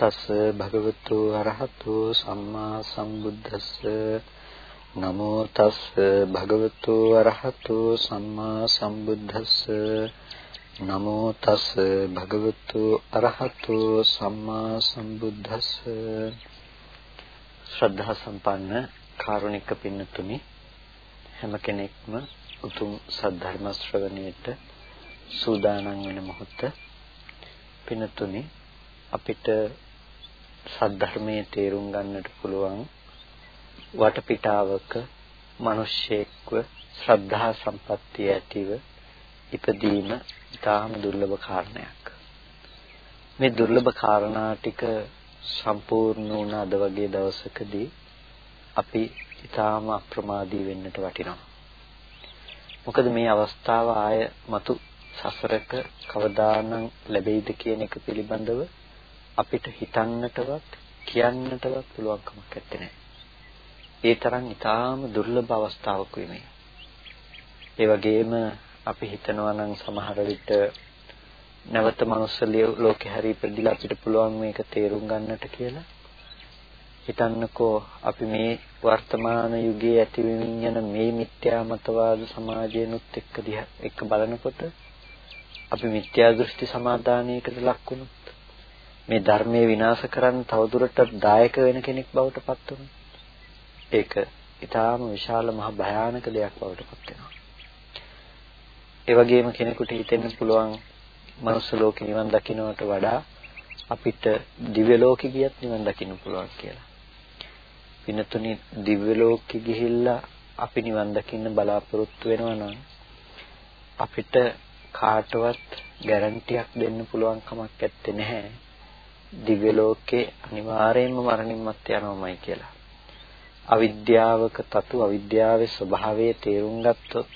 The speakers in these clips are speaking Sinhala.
නමෝ තස් භගවතු අරහතු සම්මා සම්බුද්දස්ස. නමෝ තස් භගවතු අරහතු සම්මා සම්බුද්දස්ස. නමෝ තස් භගවතු අරහතු සම්මා සම්බුද්දස්ස. ශ්‍රද්ධා සම්පන්න කාරුණික පින්නතුනි හැම කෙනෙක්ම උතුම් සද්ධර්ම ශ්‍රවණයට සූදානම් වෙන මොහොත පින්නතුනි අපිට සද්ධර්මයේ තේරුම් ගන්නට පුළුවන් වටපිටාවක මිනිස්සෙක්ව ශ්‍රද්ධා සම්පත්තිය ඇතිව ඉපදීම ඉතාම දුර්ලභ කාරණයක්. මේ දුර්ලභ කාරණා ටික සම්පූර්ණ වුණ අද වගේ දවසකදී අපි ඊටාම අප්‍රමාදී වෙන්නට වටිනවා. මොකද මේ අවස්ථාව ආය మతు සසරක කවදානම් ලැබෙයිද කියන එක පිළිබඳව අපිට හිතන්නටවත් කියන්නටවත් පුළුවන්කමක් නැත්තේ. ඒ තරම් ඊටාම දුර්ලභ අවස්ථාවක් මේ. ඒ වගේම අපි හිතනවා නම් සමහර විට නැවත මනුස්ස ලෝකේ හැරී ඉපදිලා අපිට පුළුවන් මේක තේරුම් ගන්නට කියලා. හිතන්නකෝ අපි මේ වර්තමාන යුගයේ ඇති වෙමින් යන මේ මිත්‍යා මතවාද සමාජයනුත් එක්ක දිහා එක්ක බලනකොට අපි මිත්‍යා දෘෂ්ටි සමාදානයකට ලක් වුණොත් මේ ධර්මයේ විනාශ කරන්න තවදුරටත් දායක වෙන කෙනෙක් බවට පත් වුණොත් ඒක ඊටාම විශාල මහ භයානක දෙයක් බවට පත් වෙනවා. ඒ වගේම කෙනෙකුට හිතෙන්න පුළුවන් මනුස්ස ලෝකේ නිවන් දකින්නට වඩා අපිට දිව්‍ය ලෝකෙ ගියත් නිවන් දකින්න පුළුවන් කියලා. පිනතුනි දිව්‍ය ලෝකෙ ගිහිල්ලා අපි නිවන් දකින්න බලාපොරොත්තු වෙනවා නම් අපිට කාටවත් ගැරන්ටියක් දෙන්න පුළුවන් කමක් නැත්තේ නැහැ. දිව්‍ය ලෝකේ අනිවාර්යයෙන්ම මරණින් මත් යනවාමයි කියලා. අවිද්‍යාවක තතු අවිද්‍යාවේ ස්වභාවය තේරුම් ගත්තොත්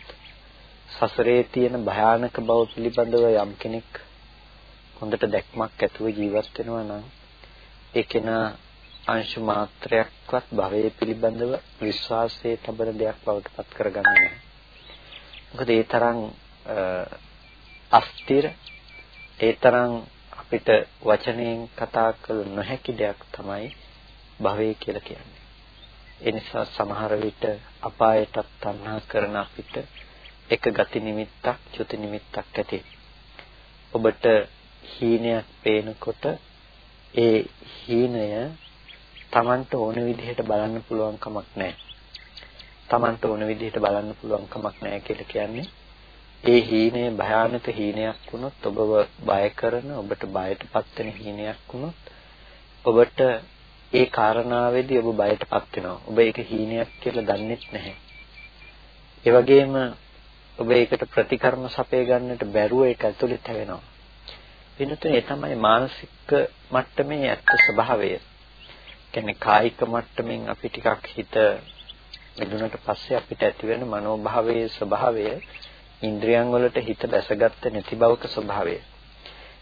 සසරේ තියෙන භයානක බව පිළිබඳව යම් කෙනෙක් හොඳට දැක්මක් ඇතුව ජීවත් වෙනවා නම් ඒ කෙනා අංශු මාත්‍රයක්වත් භවයේ පිළිබඳව විශ්වාසයේ තබන දෙයක් බවට පත් කරගන්නේ නැහැ. මොකද ඒ තරම් අස්තිර ඒ තරම් අපිට වචනයෙන් කතා කළ නොහැකි දෙයක් තමයි භවය කියලා කියන්නේ. ඒ නිසා සමහර විට අපායටත් තණ්හා කරන අපිට එක ගති නිමිත්තක්, චුති නිමිත්තක් ඇති. ඔබට හීනයක් පේනකොට ඒ හීනය Tamanට ඕන විදිහට බලන්න පුළුවන් කමක් නැහැ. Tamanට ඕන විදිහට බලන්න පුළුවන් කමක් නැහැ කියලා කියන්නේ ඒ හීනය භයානක හීනයක් වුණොත් ඔබව බය කරන ඔබට බයටපත් වෙන හීනයක් වුණොත් ඔබට ඒ කාරණාවේදී ඔබ බයටපත් වෙනවා. ඔබ ඒක හීනයක් කියලා දන්නෙත් නැහැ. ඒ වගේම ඔබ ඒකට ප්‍රතිකර්ම සපය ගන්නට බැරුව ඒක ඇතුළේ තැවෙනවා. වෙනතුනේ තමයි මානසික මට්ටමේ ඇත්ත ස්වභාවය. කියන්නේ කායික මට්ටමින් අපි ටිකක් හිත මිදුනට පස්සේ අපිට ඇති වෙන මනෝභාවයේ ස්වභාවය ඉන්ද්‍රියන් වලට හිත දැසගත්ත නැති බවක ස්වභාවය.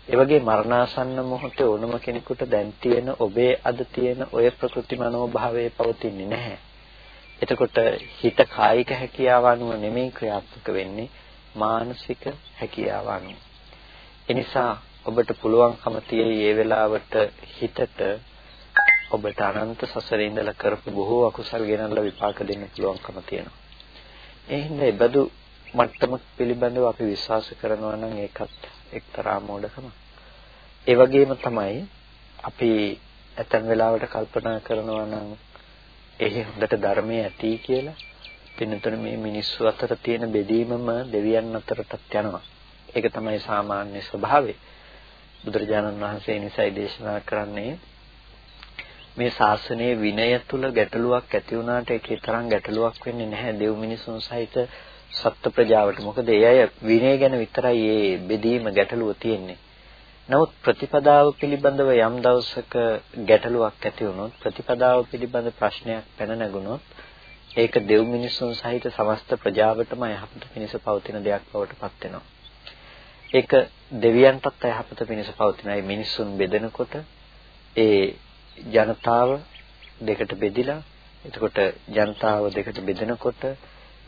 ඒ වගේ මරණාසන්න මොහොතේ ඕනම කෙනෙකුට දැන් තියෙන ඔබේ අද තියෙන ඔය ප්‍රකෘති මනෝභාවය පවතින්නේ නැහැ. එතකොට හිත කායික හැකියාව අනුව නෙමෙයි ක්‍රියාත්මක වෙන්නේ මානසික හැකියාව අනුව. එනිසා ඔබට පුළුවන්කම තියෙයි මේ වෙලාවට හිතට ඔබට අනන්ත සසරේ ඉඳලා කරපු බොහෝ අකුසල් ගෙනල්ලා විපාක දෙන්න පුළුවන්කම තියෙනවා. ඒ හින්දා ඒ බඳු මට්ටම පිළිබඳව අපි විශ්වාස කරනවා නම් ඒකත් එක්තරා මෝඩකමක්. ඒ වගේම තමයි අපි ඇතන් වෙලාවට කල්පනා කරනවා නම් එහි හොඳට ධර්මයේ ඇති කියලා පින්නතර මේ මිනිස්සු අතර තියෙන බෙදීමම දෙවියන් අතරටත් යනවා. ඒක තමයි සාමාන්‍ය ස්වභාවය. බුදුරජාණන් වහන්සේ නිසයි දේශනා කරන්නේ මේ ශාසනයේ විනය තුල ගැටලුවක් ඇති වුණාට ඒකේ තරම් ගැටලුවක් වෙන්නේ නැහැ දෙව් මිනිසුන් සහිත සත්ත්ව ප්‍රජාවට. මොකද ඒ අය විනය ගැන විතරයි මේ බෙදීම ගැටලුව තියෙන්නේ. නමුත් ප්‍රතිපදාව පිළිබඳව යම් දවසක ගැටලුවක් ඇති වුණොත් ප්‍රතිපදාව පිළිබඳ ප්‍රශ්නයක් පැන නැගුණොත් ඒක දෙව් මිනිසුන් සහිත සමස්ත ප්‍රජාවටම යහපත පිණිස පවතින දෙයක් බවට පත් වෙනවා. ඒක දෙවියන්ටත් යහපත පිණිස පවතිනයි මිනිසුන් බෙදෙනකොට ඒ ජනතාව දෙකට බෙදිලා එතකොට ජනතාව දෙකට බෙදෙනකොට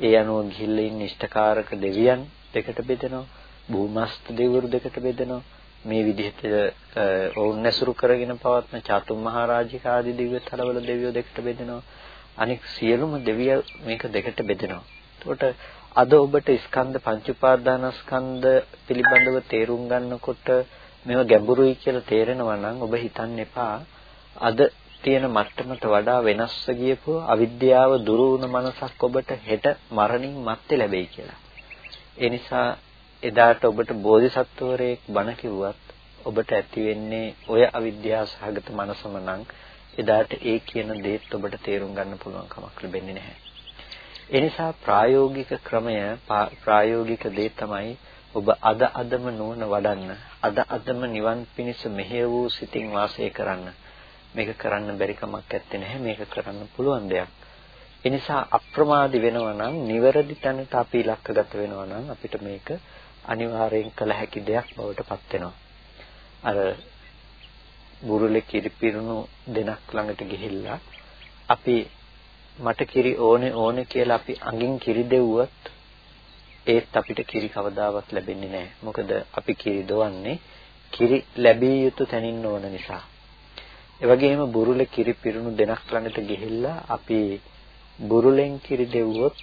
ඒ අනුව ගිහිල්ලා ඉන්න ඉෂ්ඨකාරක දෙවියන් දෙකට බෙදෙනවා භූමස්ත දෙවිවරු දෙකට බෙදෙනවා මේ විදිහට ඔවුන් නැසුරු කරගෙන පවත්න චාතුම් මහරජික ආදී දිව්‍ය තලවල දෙවියෝ දෙකට බෙදෙනවා. අනික සියලුම දෙවියෝ මේක දෙකට බෙදෙනවා. එතකොට අද ඔබට ස්කන්ධ පංච උපාදානස්කන්ධ පිළිබඳව තේරුම් ගන්නකොට මේව ගැඹුරුයි කියලා තේරෙනවා නම් ඔබ හිතන්න එපා අද තියෙන මට්ටමට වඩා වෙනස්ව ගියපු අවිද්‍යාව දුරු වුණ මනසක් ඔබට හෙට මරණින් මත්තේ ලැබෙයි කියලා. ඒ නිසා එදාට ඔබට බෝධිසත්වරයෙක් බණ කිව්වත් ඔබට ඇති වෙන්නේ ඔය අවිද්‍යාව සහගත මනසම නම් එදාට ඒ කියන දේත් ඔබට තේරුම් ගන්න පුළුවන් කමක් ලැබෙන්නේ නැහැ. ඒ නිසා ප්‍රායෝගික ක්‍රමය ප්‍රායෝගික දේ තමයි ඔබ අද අදම නුවණ වඩන්න අද අදම නිවන් පිණිස මෙහෙය වූ සිතින් වාසය කරන්න මේක කරන්න බැරි කමක් නැත්තේ නැහැ මේක කරන්න පුළුවන් දෙයක් ඒ නිසා අප්‍රමාදී වෙනවා නම් නිවැරදි තැනට අපි ඉලක්කගත වෙනවා නම් අපිට මේක අනිවාර්යෙන් කළ හැකි දෙයක් බවට පත් වෙනවා අර බුරුලේ කිරිපිරුණු දෙනක් ළඟට ගිහිල්ලා අපි මට කිරි ඕනේ ඕනේ කියලා අපි අඟින් කිරි දෙව්වොත් ඒත් අපිට කිරි කවදාවත් ලැබෙන්නේ නැහැ. මොකද අපි කිරි දොවන්නේ කිරි ලැබිය යුතු තැනින් ඕන නිසා. ඒ වගේම බුරුලේ කිරි පිරුණු දෙනක් ළඟට ගිහිල්ලා අපි බුරුලෙන් කිරි දෙව්වොත්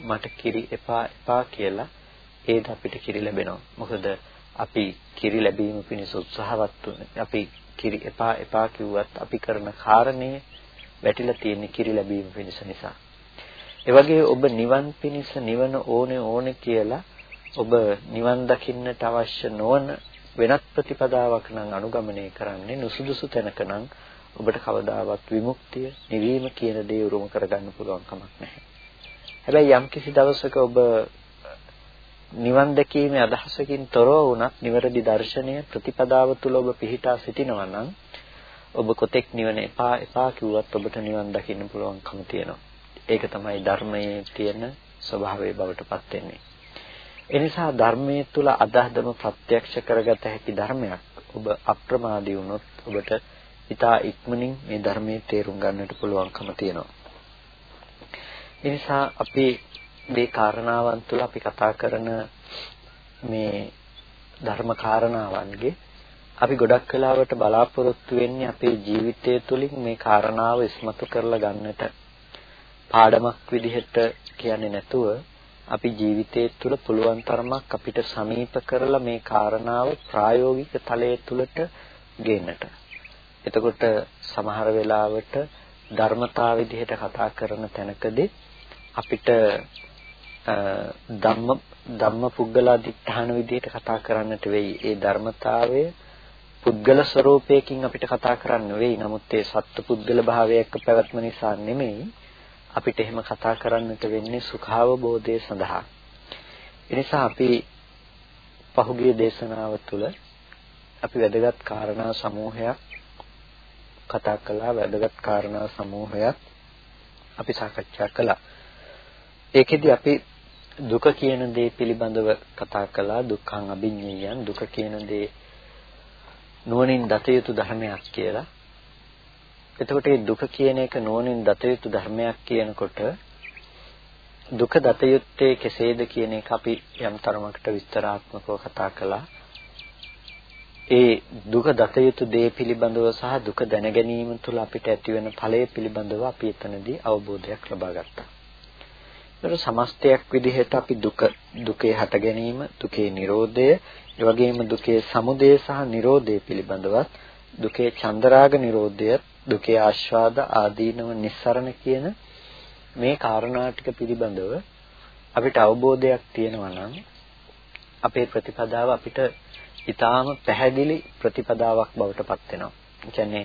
මට කිරි එපා එපා කියලා ඒත් අපිට කිරි ලැබෙනවා. මොකද අපි කිරි ලැබීම පිණිස උත්සාහවත් අපි කිරි එපා එපා කිව්වත් අපි කරන කාරණේ වැටිලා තියෙන කිරි ලැබීම පිණිස නිසා. ඒ වගේ ඔබ නිවන් පිණිස නිවන ඕනේ ඕනේ කියලා ඔබ නිවන් දකින්නට අවශ්‍ය නොවන වෙනත් ප්‍රතිපදාවක් නම් අනුගමනය කරන්නේ නුසුදුසු තැනක නම් ඔබට කවදාවත් විමුක්තිය නිවීම කියන දේ උරුම කරගන්න පුළුවන් කමක් නැහැ. හැබැයි යම් කිසි දවසක ඔබ නිවන් දැකීමේ අදහසකින් තොරව වුණත් නිවැරදි දර්ශනය ප්‍රතිපදාව තුළ ඔබ පිහිටා සිටිනවා නම් ඔබ කොතෙක් නිවන එපා එපා කිව්වත් ඔබට නිවන් දකින්න පුළුවන්කම තියෙනවා. ඒක තමයි ධර්මයේ තියෙන ස්වභාවය බවට පත් වෙන්නේ. ඒ නිසා ධර්මයේ තුල අදහදම ප්‍රත්‍යක්ෂ කරගත හැකි ධර්මයක් ඔබ අප්‍රමාදී වුණොත් ඔබට ඊටා ඉක්මනින් මේ ධර්මයේ තේරුම් ගන්නට පුළුවන්කම තියෙනවා. ඒ නිසා අපි මේ කාරණාවන් තුළ අපි කතා කරන මේ ධර්ම කාරණාවන්ගේ අපි ගොඩක් වෙලාවට බලාපොරොත්තු වෙන්නේ අපේ ජීවිතය තුළින් මේ කාරණාව ඉස්මතු කරලා ගන්නට පාඩමක් විදිහට කියන්නේ නැතුව අපි ජීවිතයේ තුළ පුළුවන් තරමක් අපිට සමීප කරලා මේ කාරණාව ප්‍රායෝගික තලයේ තුලට ගේන්නට. එතකොට සමහර වෙලාවට ධර්මතාව විදිහට කතා කරන තැනකදී අපිට ධම්ම ධම්ම පුද්ගලා දිඨාන විදිහට කතා කරන්නට වෙයි. ඒ ධර්මතාවය පුද්ගල ස්වરૂපයකින් අපිට කතා කරන්න වෙයි. නමුත් ඒ සත්ත්ව පුද්ගල භාවයක පැවැත්ම නිසා නෙමෙයි අපිට එහෙම කතා කරන්නට වෙන්නේ සුඛාවබෝධය සඳහා. එනිසා අපි පහුගිය දේශනාව තුළ අපි වැදගත් කාරණා සමූහයක් කතා කළා වැදගත් කාරණා සමූහයක් අපි සාකච්ඡා කළා. ඒකෙදි අපි දුක කියන දේ පිළිබඳව කතා කළා දුක්ඛං අභිඤ්ඤයයන් දුක කියන දේ නුවණින් දත යුතු ධර්මයක් කියලා. එතකොට මේ දුක කියන එක නුවණින් දත යුතු ධර්මයක් කියනකොට දුක දත යුත්තේ කෙසේද කියන එක අපි යම් තරමකට විස්තරාත්මකව කතා කළා. ඒ දුක දත යුතු දේ පිළිබඳව සහ දුක දැන ගැනීම තුළ අපිට ඇතිවන ඵලය පිළිබඳව අපි එතනදී අවබෝධයක් ලබා ගත්තා. ඒක සමස්තයක් විදිහට අපි දුක දුකේ හට ගැනීම, දුකේ Nirodhaය, ඒ වගේම දුකේ සමුදය සහ Nirodhaය පිළිබඳවත් දුකේ චන්දරාග Nirodhaය, දුකේ ආස්වාද ආදීනව නිස්සරණ කියන මේ කාරණා ටික පිළිබඳව අපිට අවබෝධයක් තියෙනවා නම් අපේ ප්‍රතිපදාව අපිට ඊටාම පැහැදිලි ප්‍රතිපදාවක් බවට පත් වෙනවා. ඒ කියන්නේ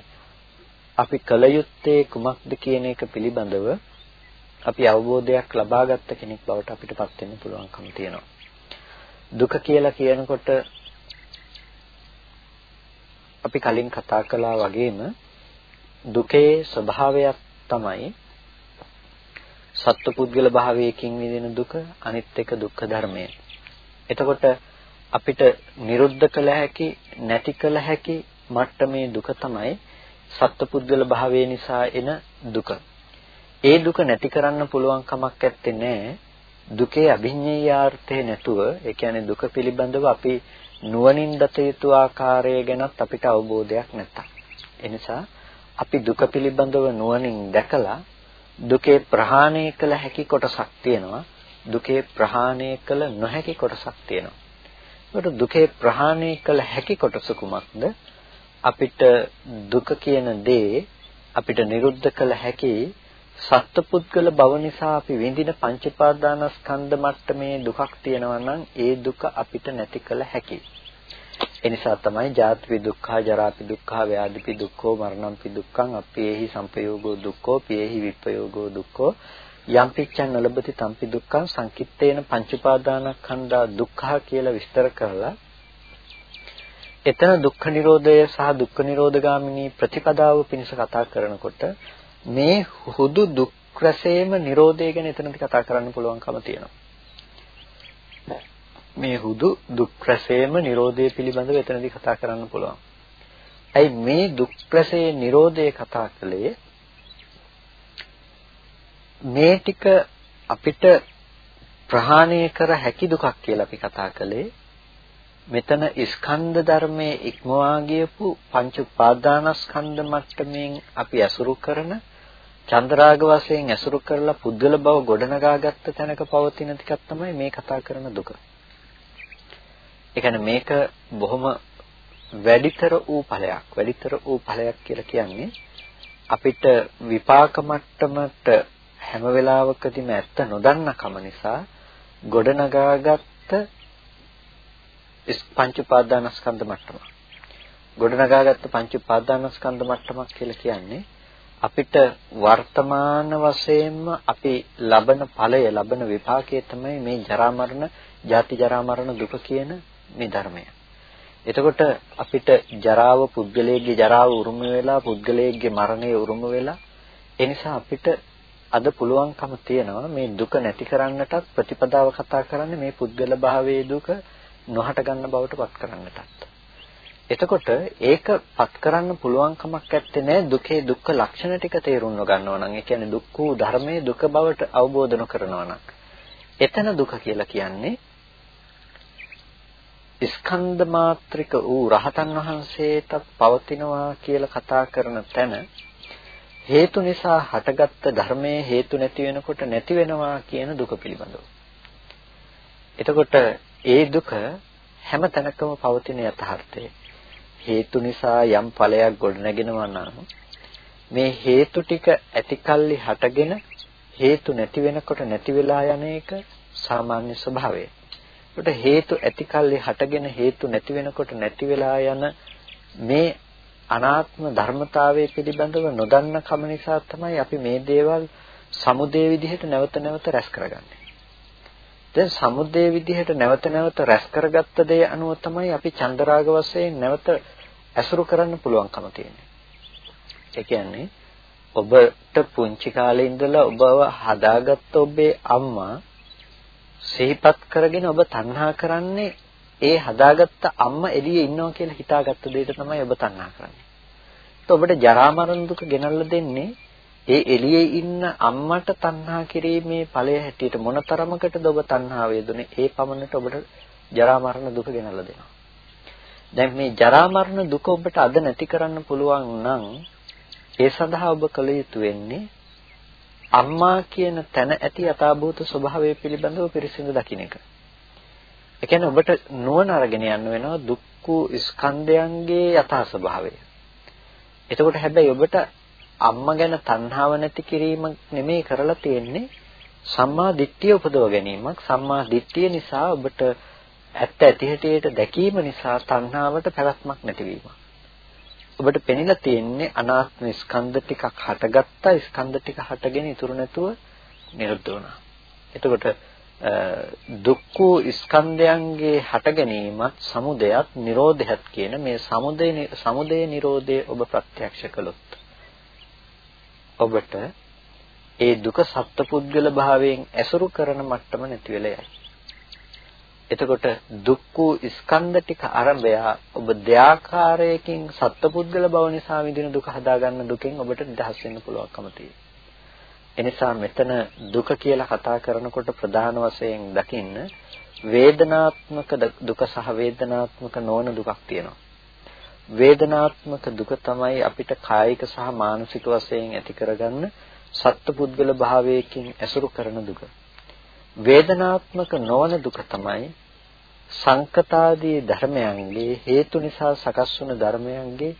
අපි කල යුත්තේ කුමක්ද කියන එක පිළිබඳව අපි අවබෝධයක් ලබාගත් කෙනෙක් බවට අපිට පත් වෙන්න පුළුවන්කම තියෙනවා. දුක කියලා කියනකොට අපි කලින් කතා කළා වගේම දුකේ ස්වභාවයක් තමයි සත්පුද්ගල භාවයකින් විඳින දුක අනිත් එක දුක්ඛ ධර්මය. එතකොට අපිට නිරුද්ධ කළ හැකි නැති කළ හැකි මට්ටමේ දුක තමයි සත්පුද්ගල භාවය නිසා එන දුක. ඒ දුක නැති කරන්න පුළුවන් කමක් නැත්තේ නෑ දුකේ අභිඤ්ඤේයාර්ථය නැතුව ඒ කියන්නේ දුක පිළිබඳව අපි නුවණින් දත යුතු ආකාරය ගැනත් අපිට අවබෝධයක් නැත්තම් එනිසා අපි දුක පිළිබඳව නුවණින් දැකලා දුකේ ප්‍රහාණය කළ හැකි කොටසක් තියෙනවා. දුකේ ප්‍රහාණය කළ නොහැකි කොටසක් තියෙනවා. ඒකට දුකේ ප්‍රහාණය කළ හැකි කොටස කුමක්ද අපිට දුක කියන දේ අපිට නිරුද්ධ කළ හැකි සත්පුද්ගල භව නිසා අපි විඳින පංච පාදානස්කන්ධ මට්ටමේ දුකක් තියෙනවා නම් ඒ දුක අපිට නැති කළ හැකියි. ඒ නිසා තමයි ජාතිපි දුක්ඛ, ජරාපි දුක්ඛ, ව්‍යාධිපි දුක්ඛෝ, මරණම්පි දුක්ඛං, අප්පේහි සංපයෝගෝ දුක්ඛෝ, පියේහි විප්පයෝගෝ දුක්ඛෝ, යම් පිච්ඡන් නලබති තම්පි දුක්ඛං සංකිට්ඨේන පංච පාදානස්කන්ධා දුක්ඛ කියලා විස්තර කරලා එතන දුක්ඛ නිරෝධය සහ දුක්ඛ නිරෝධගාමිනී ප්‍රතිපදාව පිණිස කතා කරනකොට මේ හුදු දුක් රසේම Nirodhe ගැන එතනදි කතා කරන්න පුළුවන්කම තියෙනවා. මේ හුදු දුක් රසේම Nirodhe පිළිබඳව එතනදි කතා කරන්න පුළුවන්. ඇයි මේ දුක් රසයේ Nirodhe කතා කළේ? මේ ටික අපිට ප්‍රහාණය කර හැකි දුකක් කියලා අපි කතා කළේ මෙතන ස්කන්ධ ධර්මයේ ඉක්මවා ගියපු පංච උපාදානස්කන්ධ මට්ටමින් අපි අසුරු කරන චන්ද්‍රාග වශයෙන් ඇසුරු කරලා පුද්ගල බව ගොඩනගාගත්ත තැනක පවතින ටිකක් තමයි මේ කතා කරන දුක. ඒ කියන්නේ මේක බොහොම වැඩිතර වූ ඵලයක්. වැඩිතර වූ ඵලයක් කියලා කියන්නේ අපිට විපාක මට්ටමට හැම වෙලාවකදීම ඇත්ත නොදන්න කම නිසා ගොඩනගාගත්ත පංච උපාදානස්කන්ධ මට්ටම. ගොඩනගාගත්ත පංච උපාදානස්කන්ධ මට්ටමක් කියලා කියන්නේ අපිට වර්තමාන වශයෙන්ම අපි ලබන ඵලය ලබන විපාකයේ තමයි මේ ජරා මරණ, ජාති ජරා මරණ දුක කියන මේ ධර්මය. එතකොට අපිට ජරාව පුද්ගලයේ ජරාව උරුම වෙලා පුද්ගලයේ මරණය උරුම වෙලා ඒ නිසා අපිට අද පුළුවන්කම තියෙනවා මේ දුක නැති කරන්නටත් ප්‍රතිපදාව කතා කරන්නේ මේ පුද්ගල භාවයේ දුක නොහට ගන්න බවට පත් කරන්නටත්. එතකොට ඒක පත් කරන්න පුළුවන් කමක් නැත්තේ නෑ දුකේ දුක්ඛ ලක්ෂණ ටික තේරුම් ගන්නවා නම් ඒ කියන්නේ දුක්ඛ ධර්මයේ දුක බවට අවබෝධ කරනවා නම් එතන දුක කියලා කියන්නේ ස්කන්ධ මාත්‍රික වූ රහතන් වහන්සේටත් පවතිනවා කියලා කතා කරන තැන හේතු නිසා හටගත්ත ධර්මයේ හේතු නැති වෙනකොට නැති වෙනවා කියන දුක පිළිබඳව. එතකොට ඒ දුක හැම තැනකම පවතින යථාර්ථය. හේතු නිසා යම් ඵලයක් ගොඩනගෙනවා නම් මේ හේතු ටික ඇතිකල්ලි හටගෙන හේතු නැති වෙනකොට නැති වෙලා යන එක සාමාන්‍ය ස්වභාවය. ඒකට හේතු ඇතිකල්ලි හටගෙන හේතු නැති වෙනකොට නැති වෙලා යන මේ අනාත්ම ධර්මතාවය පිළිබඳව නොදන්න කම නිසා තමයි අපි මේ දේවල් සමුදේ විදිහට නැවත නැවත රැස් කරගන්නේ. දැන් සමුදේ විදිහට නැවත නැවත රැස් කරගත්ත දේ අනුව තමයි අපි චන්දරාග වශයෙන් නැවත ඇසුරු කරන්න පුළුවන්කම තියෙන්නේ. ඒ කියන්නේ ඔබට පුංචි කාලේ ඉඳලා ඔබව හදාගත්ත ඔබේ අම්මා සිහිපත් කරගෙන ඔබ තණ්හා කරන්නේ ඒ හදාගත්ත අම්මා එළියේ ඉන්නවා කියලා හිතාගත්ත දෙයට තමයි ඔබ තණ්හා කරන්නේ. ඒත් ඔබට ජරා මරණ දුක ගෙනල්ලා දෙන්නේ ඒ එළියේ ඉන්න අම්මට තණ්හා කිරීමේ ඵලය හැටියට මොනතරමකටද ඔබ තණ්හා වේදුනේ ඒ පමණට ඔබට ජරා මරණ දුක ගෙනල්ලා දෙනවා. දැන් මේ ජරා මරණ දුක ඔබට අද නැති කරන්න පුළුවන් නම් ඒ සඳහා ඔබ කළ යුතු වෙන්නේ අම්මා කියන තැන ඇති යථාභූත ස්වභාවය පිළිබඳව පිරිසිදු දකින්න එක. ඒ කියන්නේ ඔබට නුවණ අරගෙන යන්න වෙනවා දුක්ඛ ස්කන්ධයන්ගේ යථා ස්වභාවය. එතකොට හැබැයි ඔබට අම්මා ගැන තණ්හාව නැති කිරීම නෙමෙයි කරලා තියෙන්නේ සම්මා දිට්ඨිය උපදව ගැනීමක් සම්මා දිට්ඨිය නිසා ඔබට ඇත්ත ඇති හැටියට දැකීම නිසා තණ්හාවට පැවැත්මක් නැතිවීම. ඔබට පෙනිලා තියෙන්නේ අනාත්ම ස්කන්ධ ටිකක් හටගත්තා ස්කන්ධ ටික හටගෙන ඉතුරු නැතුව නිරුද්ධ වුණා. එතකොට දුක්ඛ ස්කන්ධයන්ගේ හට ගැනීමත් සමුදයත් නිරෝධයත් කියන මේ සමුදය සමුදය නිරෝධය ඔබ ප්‍රත්‍යක්ෂ කළොත් ඔබට ඒ දුක සත්පුද්ගල භාවයෙන් ඇසුරු කරන මට්ටම නැති වෙලා යයි. එතකොට දුක්ඛ ස්කන්ධ ටික අරඹය ඔබ දෙආකාරයකින් සත්පුද්ගල බව නිසා විඳින දුක හදාගන්න දුකෙන් ඔබට නිදහස් වෙන්න පුළුවන්කම තියෙනවා. එනිසා මෙතන දුක කියලා කතා කරනකොට ප්‍රධාන වශයෙන් දකින්න වේදනාත්මක දුක සහ වේදනාත්මක නොවන දුකක් තියෙනවා. වේදනාත්මක දුක තමයි අපිට කායික සහ මානසික වශයෙන් ඇති කරගන්න සත්පුද්ගල භාවයකින් ඇසුරු කරන දුක. වේදනාත්මක නොවන දුක තමයි සංකතාදී ධර්මයන්ගේ හේතු නිසා සකස් වුණ ධර්මයන්ගේ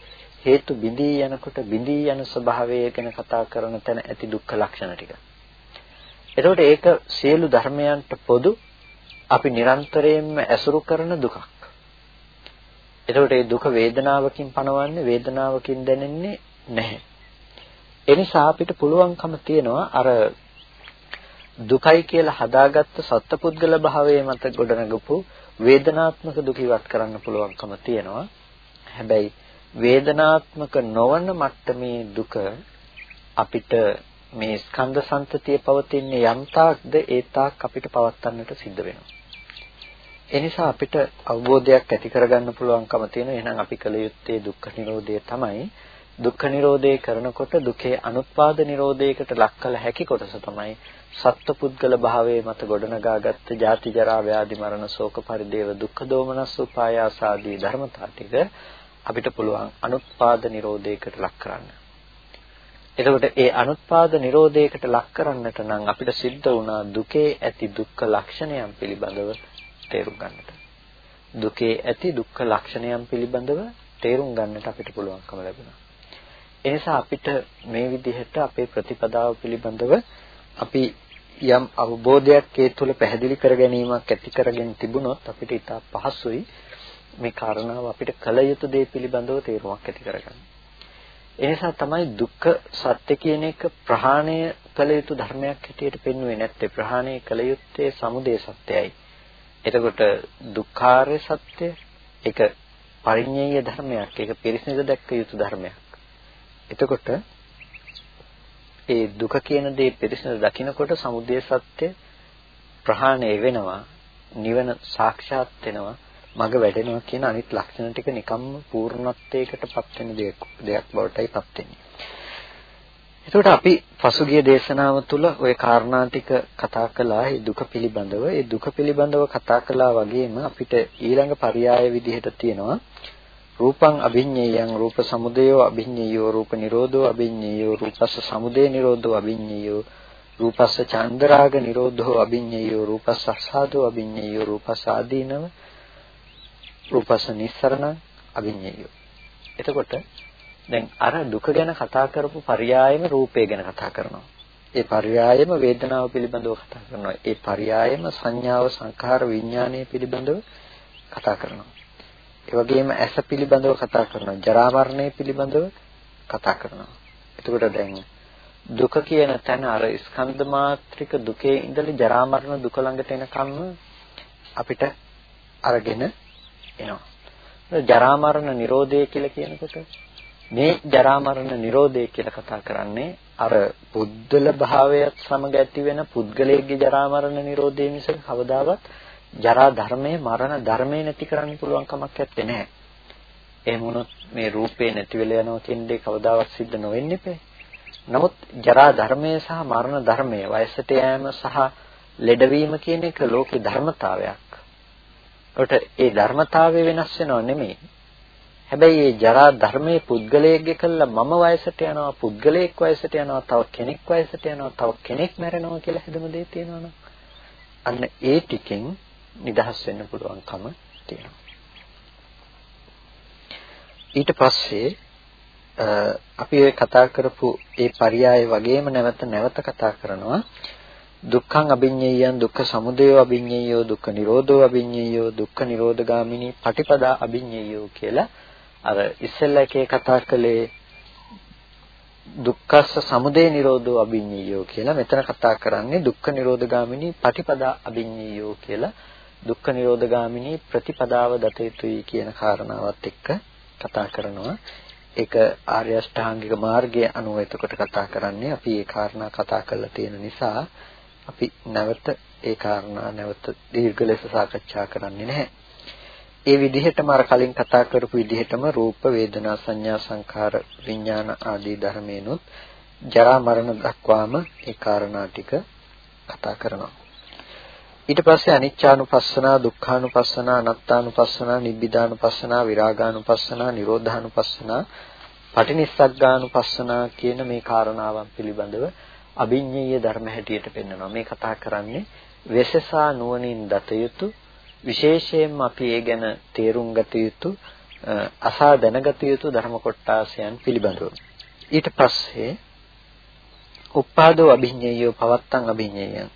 හේතු බිඳී යනකොට බිඳී යන ස්වභාවය ගැන කතා කරන තැන ඇති දුක්ඛ ලක්ෂණ ටික. එතකොට ඒක සියලු ධර්මයන්ට පොදු අපි නිරන්තරයෙන්ම ඇසුරු කරන දුකක්. එතකොට මේ දුක වේදනාවකින් පණවන්නේ වේදනාවකින් දැනෙන්නේ නැහැ. එනිසා අපිට පුළුවන්කම තියනවා අර දුකයි කියලා හදාගත්ත සත්පුද්ගල භාවයේ මත ගොඩනගපු වේදනාත්මක දුක ඉවත් කරන්න පුළුවන්කම තියෙනවා. හැබැයි වේදනාත්මක නොවන මට්ටමේ දුක අපිට මේ ස්කන්ධ සංතතිය පවතින යම් තාක්ද ඒ තාක් අපිට පවත්වන්නට සිද්ධ වෙනවා. ඒ නිසා අපිට අවබෝධයක් ඇති කරගන්න පුළුවන්කම තියෙන එහෙනම් අපි කල යුත්තේ දුක්ඛ නිරෝධය තමයි. දුක්ඛ නිරෝධය කරනකොට දුකේ අනුත්පාද නිරෝධයකට ලක් කළ හැකි කොටස තමයි සත්පුද්ගල භාවයේ මත ගොඩනගාගත්ත ජාති ජරා ව්‍යාධි මරණ ශෝක පරිදේව දුක්ඛ දෝමනස් උපායාස ආදී ධර්මතා ටික අපිට පුළුවන් අනුත්පාද නිරෝධයකට ලක් කරන්න. එතකොට ඒ අනුත්පාද නිරෝධයකට ලක් කරන්නට නම් අපිට සිද්ධ වුණා දුකේ ඇති දුක්ඛ ලක්ෂණයන් පිළිබඳව තේරුම් ගන්නට. දුකේ ඇති දුක්ඛ ලක්ෂණයන් පිළිබඳව තේරුම් ගන්නට අපිට පුළුවන්කම ලැබුණා. එනිසා අපිට මේ විදිහට අපේ ප්‍රතිපදාව පිළිබඳව අපි යම් අවබෝධයක් ඒ තුළ පැහැදිලි කර ගැනීමක් ඇති කරගෙන තිබුණොත් අපිට ඉතා පහසුයි මේ කාරණාව අපිට කල යුතු දේ පිළිබඳව තේරුමක් ඇති කරගන්න. එනිසා තමයි දුක්ඛ සත්‍ය කියන එක ප්‍රහාණය කළ යුතු ධර්මයක් හැටියට පෙන්වන්නේ නැත්තේ ප්‍රහාණය කළ යුත්තේ සමුදය සත්‍යයි. එතකොට දුක්ඛාරය සත්‍ය ඒක පරිඤ්ඤය ධර්මයක් ඒක පිරිසිදු දැක්ක යුතු ධර්මයක්. එතකොට ඒ දුක කියන දේ පිරිසිදු දකිනකොට සමුදය සත්‍ය ප්‍රහාණය වෙනවා නිවන සාක්ෂාත් වෙනවා මග වැඩෙනවා කියන අනිත් ලක්ෂණ ටික නිකම්ම පූර්ණත්වයකටපත් වෙන දෙයක් දෙයක් බවටයිපත් වෙන්නේ. එතකොට අපි පසුගිය දේශනාව තුළ ওই කාරණා ටික කතා කළා ඒ දුක පිළිබඳව. ඒ දුක පිළිබඳව කතා කළා වගේම අපිට ඊළඟ පරයය විදිහට තියෙනවා රූපං අභිඤ්ඤේයං රූප සමුදයෝ අභිඤ්ඤේයෝ රූප නිරෝධෝ අභිඤ්ඤේයෝ රූපස්ස සමුදය නිරෝධෝ අභිඤ්ඤේයෝ රූපස්ස චන්දරාග නිරෝධෝ අභිඤ්ඤේයෝ රූපස්ස අසාදෝ අභිඤ්ඤේයෝ රූපස්ස ආදීනව රූපස්ස නිස්සරණ අභිඤ්ඤේයෝ. එතකොට දැන් අර දුක ගැන කතා කරපු පරයයම රූපය ගැන කතා කරනවා. ඒ පරයයම වේදනාව පිළිබඳව කතා කරනවා. ඒ පරයයම සංඥාව සංඛාර විඥානය පිළිබඳව කතා කරනවා. ඒ වගේම ඇස පිළිබඳව කතා කරනවා. ජරා මරණය පිළිබඳව කතා කරනවා. එතකොට දැන් දුක කියන තැන අර ස්කන්ධ මාත්‍රික දුකේ ඉඳලා ජරා මරණ දුක ළඟට එනකම්ම අපිට අරගෙන එනවා. ජරා මරණ නිරෝධය කියලා කියනකොට මේ ජරා මරණ නිරෝධය කියලා කතා කරන්නේ අර පුද්දල භාවයත් සමග ඇති වෙන පුද්ගලයේ ජරා මරණ නිරෝධය මිසක කවදාවත් ජරා ධර්මයේ මරණ ධර්මයේ නැති කරන්න පුළුවන් කමක් නැත්තේ නෑ. එහෙම වුණොත් මේ රූපේ නැති වෙලා යනවා කියන දේ කවදාවත් සිද්ධ නොවෙන්නේ නැහැ. නමුත් ජරා ධර්මයේ සහ මරණ ධර්මයේ වයසට යෑම සහ ලෙඩවීම කියන එක ලෝකේ ධර්මතාවයක්. ඒකට ඒ ධර්මතාවය වෙනස් වෙනව නෙමෙයි. හැබැයි මේ ජරා ධර්මයේ පුද්ගලයෙක්ගේ කළා මම වයසට යනවා පුද්ගලයෙක් වයසට යනවා තව කෙනෙක් වයසට යනවා තව කෙනෙක් මැරෙනවා කියලා හැදම දෙයක් තියෙනවනම් අන්න ඒ ටිකෙන් නිදහස් වෙන්න පුළුවන්කම තියෙනවා. ඊට පස්සේ අපි ඔය කතා කරපු ඒ පරයය වගේම නැවත නැවත කතා කරනවා දුක්ඛං අභිඤ්ඤේයං දුක්ඛ සමුදයෝ අභිඤ්ඤේයෝ දුක්ඛ නිරෝධෝ අභිඤ්ඤේයෝ දුක්ඛ නිරෝධගාමිනී පටිපදා අභිඤ්ඤේයෝ කියලා අර ඉස්සෙල්ලා එකේ කතා කළේ දුක්ඛස්ස සමුදය නිරෝධෝ අභිඤ්ඤේයෝ කියලා මෙතන කතා කරන්නේ දුක්ඛ නිරෝධගාමිනී පටිපදා අභිඤ්ඤේයෝ කියලා දුක්ඛ නිරෝධගාමිනී ප්‍රතිපදාව දත යුතුයි කියන කාරණාවත් එක්ක කතා කරනවා. ඒක ආර්ය අෂ්ටාංගික මාර්ගයේ අනුව එතකොට කතා කරන්නේ අපි ඒ කාරණා කතා කරලා තියෙන නිසා අපි නැවත ඒ කාරණා නැවත දීර්ඝ ලෙස සාකච්ඡා කරන්නේ නැහැ. ඒ විදිහටම අර කලින් කතා කරපු විදිහටම රූප වේදනා සංඥා සංඛාර විඥාන ආදී ධර්මේනොත් ජරා මරණ දක්වාම ඒ කාරණා ටික කතා කරනවා. ඊට පස්සේ අනිච්චානුපස්සනා, දුක්ඛානුපස්සනා, අනාත්තානුපස්සනා, නිබ්බිදානුපස්සනා, විරාගානුපස්සනා, නිරෝධානුපස්සනා, පටිනිස්සග්ගානුපස්සනා කියන මේ කාරණාවන් පිළිබඳව අභිඤ්ඤේය ධර්ම හැටියට පෙන්වනවා. මේ කතා කරන්නේ වෙසසා නුවණින් දත යුතු විශේෂයෙන්ම අපි ඒ ගැන තේරුම් ගත යුතු අසා දැනගත යුතු ධර්ම කොටාසයන් පිළිබඳව. ඊට පස්සේ උප්පාදෝ අභිඤ්ඤයෝ පවත්තං අභිඤ්ඤයං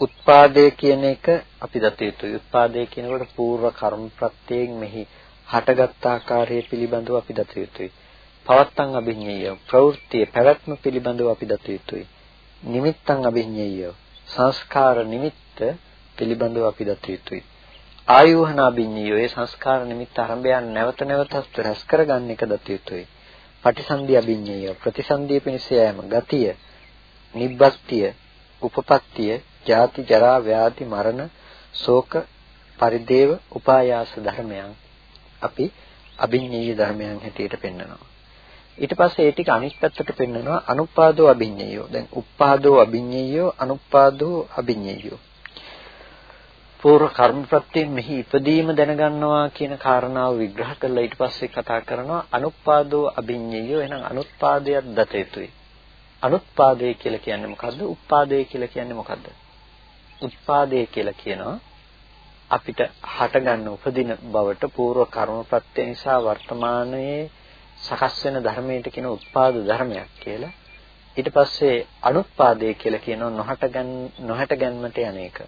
උත්පාදය කියන එක අපි දත යුතුයි. උත්පාදය කියනකොට పూర్ව කර්ම ප්‍රත්‍යයෙන් මෙහි හටගත් ආකාරය පිළිබඳව අපි දත යුතුයි. පවත්තං අභිඤ්ඤය ප්‍රවෘත්තිය පැවැත්ම පිළිබඳව අපි දත යුතුයි. නිමිත්තං අභිඤ්ඤය සංස්කාර නිමිත්ත පිළිබඳව අපි දත යුතුයි. ආයෝහන අභිඤ්ඤය ඒ සංස්කාර නිමිත්ත ආරම්භයන් නැවත නැවතත් රැස් කරගන්න එක දත යුතුයි. පටිසන්ධි අභිඤ්ඤය ප්‍රතිසන්ධිය පිණිස යෑම ගතිය නිබ්බස්තිය උපපත්තිය ජාති ජරා ව්‍යාධි මරණ ශෝක පරිදේව උපායාස ධර්මයන් අපි අභිඤ්ඤේය ධර්මයන් හැටියට පෙන්වනවා ඊට පස්සේ ඒ ටික අනිත් පැත්තට පෙන්වනවා අනුපාදෝ අභිඤ්ඤේයෝ. දැන් උපාදෝ අභිඤ්ඤේයෝ අනුපාදෝ අභිඤ්ඤේයෝ. පූර්ව කර්ම ප්‍රත්‍යයෙන් මෙහි ඉපදීම දැනගන්නවා කියන කාරණාව විග්‍රහ කරලා ඊට පස්සේ කතා කරනවා අනුපාදෝ අභිඤ්ඤේයෝ. එහෙනම් අනුත්පාදයක් දත යුතුයි. අනුත්පාදේ කියලා කියන්නේ මොකද්ද? උත්පාදේ කියලා කියන්නේ මොකද්ද? උත්පාදේ කියලා කියනවා අපිට හටගන්න උපදින බවට పూర్ව කර්මප්‍රත්‍ය නිසා වර්තමානයේ සකස් වෙන ධර්මයට කියන උත්පාද ධර්මයක් කියලා. ඊට පස්සේ අනුත්පාදේ කියලා කියනවා නොහට ගන්න නොහට ගැන්මට යන එක.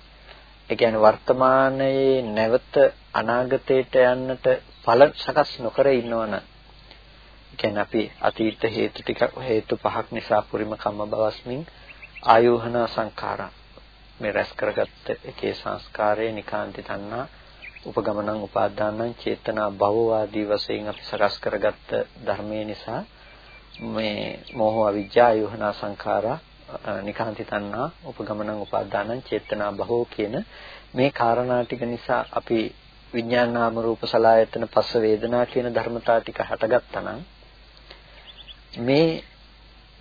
ඒ කියන්නේ වර්තමානයේ නැවත අනාගතයට යන්නට ඵල සකස් නොකර ඉන්නවනම් කියන්නේ අපි අතීත හේතු ටික හේතු පහක් නිසා පුරිම කම්ම බවස්මින් ආයෝහන සංඛාරා මේ රැස් කරගත්ත එකේ සංස්කාරයේ නිකාන්ති තණ්හා උපගමනං උපාදානං චේතනා භව ආදී වශයෙන් අපි සකස් කරගත්ත ධර්මයේ නිසා මේ මෝහ අවිජ්ජා ආයෝහන සංඛාරා නිකාන්ති තණ්හා උපගමනං උපාදානං චේතනා භවෝ කියන මේ කාරණා ටික නිසා අපි විඥාන නාම රූප සලආයතන පස්ස වේදනා කියන ධර්මතා ටික හටගත්තා නම් මේ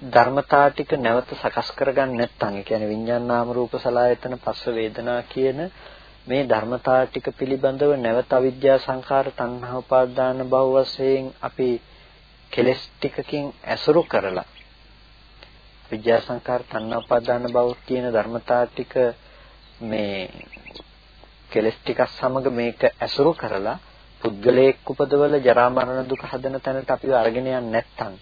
ධර්මතා ටික නැවත සකස් කරගන්න නැත්නම් ඒ කියන්නේ විඤ්ඤාණ නාම රූප සලආයතන පස්ස වේදනා කියන මේ ධර්මතා ටික පිළිබඳව නැවත අවිද්‍යා සංඛාර තණ්හා උපාදාන භව වශයෙන් අපි කෙලස් ටිකකින් ඇසුරු කරලා විද්‍යා සංඛාර තණ්හා උපාදාන භව කියන ධර්මතා ටික මේ කෙලස් ටිකක් සමග මේක ඇසුරු කරලා පුද්ගලයෙක් උපදවල ජරා මරණ දුක හදන තැනට අපිව අරගෙන යන්නේ නැත්නම්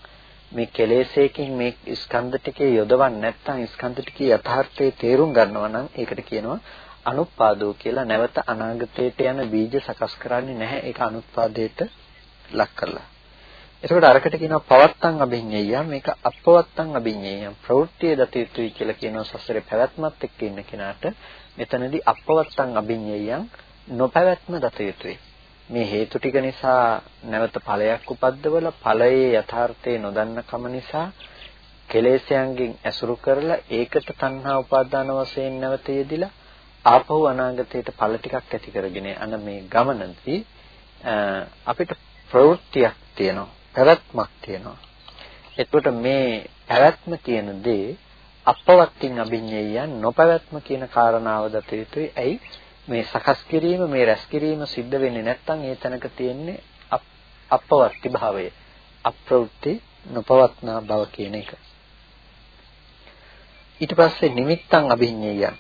මේ කෙලෙසේකින් මේ ස්කන්ධ ටිකේ යොදවන්නේ නැත්නම් ස්කන්ධ ටිකේ යථාර්ථයේ තේරුම් ගන්නවා නම් ඒකට කියනවා අනුපාදෝ කියලා. නැවත අනාගතයට යන බීජ සකස් කරන්නේ නැහැ. ඒක අනුත්පාදයට ලක් කරලා. එතකොට අරකට කියනවා පවත්තං අභිඤ්ඤය මේක අපවත්තං අභිඤ්ඤය ප්‍රවෘත්තිය දත යුතුයි කියලා කියනවා සසරේ පැවැත්මත් එක්ක ඉන්න කෙනාට. මෙතනදී අපවත්තං අභිඤ්ඤයයන් නොපැවැත්ම දත යුතුයි. මේ හේතු ටික නිසා නැවත ඵලයක් උපද්දවල ඵලයේ යථාර්ථය නොදන්න කම නිසා කෙලෙසයන්ගෙන් ඇසුරු කරලා ඒකට තණ්හා උපාදාන වශයෙන් නැවත යෙදිලා ආපහු අනාගතයට ඵල ටිකක් ඇති කරගෙන අන මේ ගමනදී අපිට ප්‍රවෘත්තියක් තියෙනවා පැවැත්මක් තියෙනවා. එතකොට මේ පැවැත්ම කියන දේ අපවත්ින් අභිඤ්ඤය නොපැවැත්ම කියන කාරණාව දත යුතුයි. ඇයි? මේ සකස් කිරීම මේ රැස් කිරීම සිද්ධ වෙන්නේ නැත්නම් ඒ තැනක තියෙන්නේ අපවර්ති භාවය. අප්‍රවෘත්ති නොපවත්නා බව කියන එක. ඊට පස්සේ නිමිත්තං අභිඤ්ඤයයන්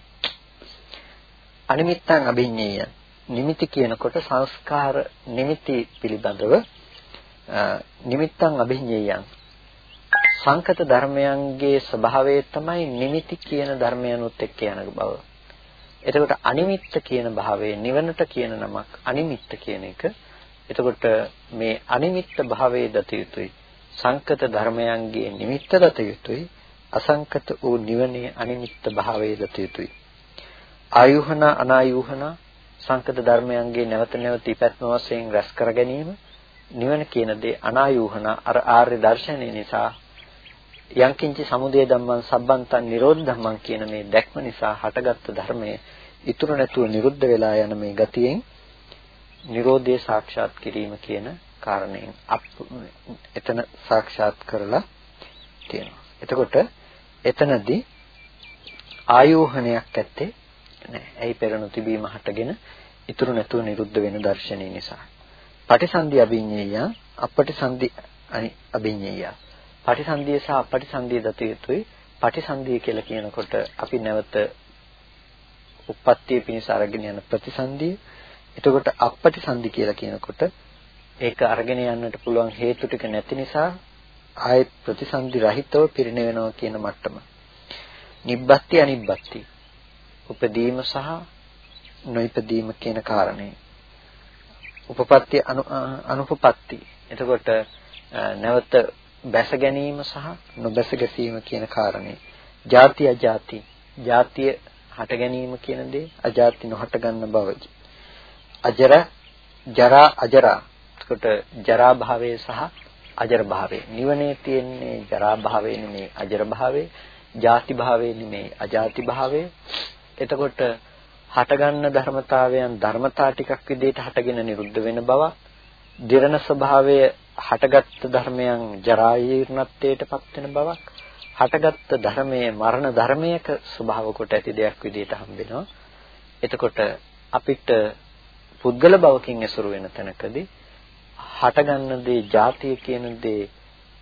අනිමිත්තං අභිඤ්ඤයයන් නිමිති කියනකොට සංස්කාර නිමිති පිළිබඳව නිමිත්තං අභිඤ්ඤයයන් සංකත ධර්මයන්ගේ ස්වභාවය තමයි නිමිති කියන ධර්මයන්ුත් එක්ක යන බව. එතකොට අනිමිත්ත කියන භාවයේ නිවනට කියන නමක් අනිමිත්ත කියන එක. එතකොට මේ අනිමිත්ත භාවයේ දත යුතුයි. සංකත ධර්මයන්ගේ නිමිත්ත දත යුතුයි. අසංකත වූ නිවනේ අනිමිත්ත භාවයේ දත යුතුයි. ආයුහන අනායුහන සංකත ධර්මයන්ගේ නැවත නැවත ඉපැත්ම වශයෙන් රැස් කර ගැනීම නිවන කියන දේ අනායුහන අර ආර්ය දර්ශනය නිසා යංකින්චි සමුදය ධම්මං සබ්බන්තං නිරෝධ ධම්මං කියන මේ දැක්ම නිසා හටගත්තු ධර්මයේ ඉතුරු නැතුව නිරුද්ධ වෙලා යන මේ ගතියෙන් නිරෝධය සාක්ෂාත් කිරීම කියන කාරණයෙන් එතන සාක්ෂාත් කරලා තියෙනවා. එතකොට එතනදී ආයෝහණයක් ඇත්තේ නැහැ. ඇයි පෙර නොතිබීම හටගෙන ඉතුරු නැතුව නිරුද්ධ වෙන දර්ශනය නිසා. පටිසන්ධි අභිඤ්ඤය අපටිසන්ධි අභිඤ්ඤය. පටිසන්ධිය සහ අපටිසන්ධිය දත යුතුයි. පටිසන්ධිය කියලා කියනකොට අපි නැවත උප්පත්තිය පිණිස අරගෙන යන ප්‍රතිසන්ධිය. එතකොට අපටිසන්ධි කියලා කියනකොට ඒක අරගෙන යන්නට පුළුවන් හේතු ටික නැති නිසා ආයෙත් ප්‍රතිසන්ධි රහිතව පිරිනවෙනවා කියන මට්ටම. නිබ්බත්ති අනිබ්බත්ති. උපදීම සහ නොයිපදීම කියන කාරණේ. උපපත්ති අනුපපත්ති. එතකොට නැවත බැස ගැනීම සහ නොබැස ගැසීම කියන කාරණේ. ಜಾති අජාති, ಜಾතිය හට ගැනීම කියන දේ, අජාති නොහට ගන්න බව. අජර, ජරා, අජරා. එතකොට ජරා භාවය සහ අජර භාවය. නිවනේ තියෙන්නේ ජරා භාවය නෙමේ අජර භාවය, ಜಾති භාවය නෙමේ අජාති භාවය. එතකොට හටගන්න ධර්මතාවයන් ධර්මතා ටිකක් විදිහට හටගෙන නිරුද්ධ වෙන බව, දිරණ ස්වභාවය හටගත් ධර්මයන් ජරා ජීර්ණත්වයටපත් වෙන බවක්, හටගත් ධර්මයේ මරණ ධර්මයක ස්වභාව කොට ඇති දෙයක් විදිහට හම්බෙනවා. එතකොට අපිට පුද්ගල භවකින් ඇසුරු වෙන තැනකදී හටගන්න දේ ಜಾතිය කියන දේ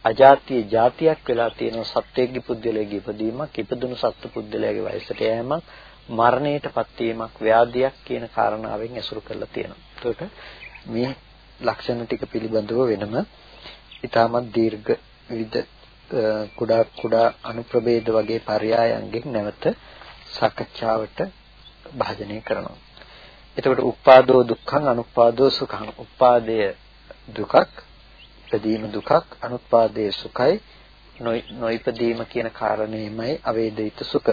අජාතිය ಜಾතියක් වෙලා තියෙන සත්වයේ පුද්ගලයේ ඉපදීමක් ඉපදුණු සත්ව පුද්ගලයාගේ වයසට යෑමක් මරණයටපත් වීමක් ව්‍යාධියක් කියන කාරණාවෙන් ඇසුරු කරලා තියෙනවා. ඒකට මේ ලක්ෂණ ටික පිළිබඳව වෙනම ඊටමත් දීර්ඝ විවිධ කුඩා කුඩා අනුප්‍රභේද වගේ පරයයන්ගෙන් නැවත සාකච්ඡාවට භාජනය කරනවා. එතකොට උපාදෝ දුක්ඛං අනුපාදෝ සුඛං. උපාදය දුකක්, ඉදීම දුකක්, අනුත්පාදයේ සුඛයි, නොයිපදීම කියන කාරණේමයි අවේදිත සුඛ.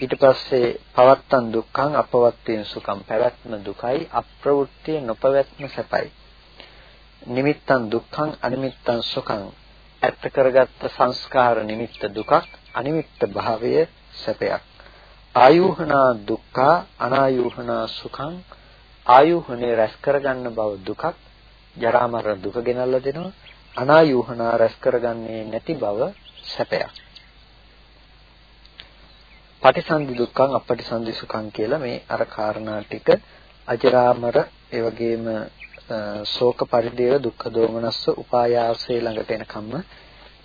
ඊට පස්සේ පවත්තන් දුක්ඛං අපවත්තේන සුඛං පැවැත්ම දුකයි අප්‍රවෘත්තිය නොපැවැත්ම සැපයි නිමිත්තන් දුක්ඛං අනිමිත්තන් සුඛං. ඇත්ත කරගත්ත සංස්කාර නිමිත්ත දුකක් අනිමිත්ත භාවය සැපයක්. ආයුහනා දුක්ඛා අනායුහනා සුඛං. ආයුහනේ රැස් කරගන්න බව දුකක් ජරා මරණ දුක ගෙනල්ලා දෙනවා. අනායුහනා රැස් කරගන්නේ නැති බව සැපයක්. පටිසන්ධි දුක්ඛං අපටිසන්ධි සුඛං කියලා මේ අර කාරණා ටික අජරාමර ඒ වගේම ශෝක පරිදේව දුක්ඛ දෝමනස්ස උපායාසයේ ළඟට එනකම්ම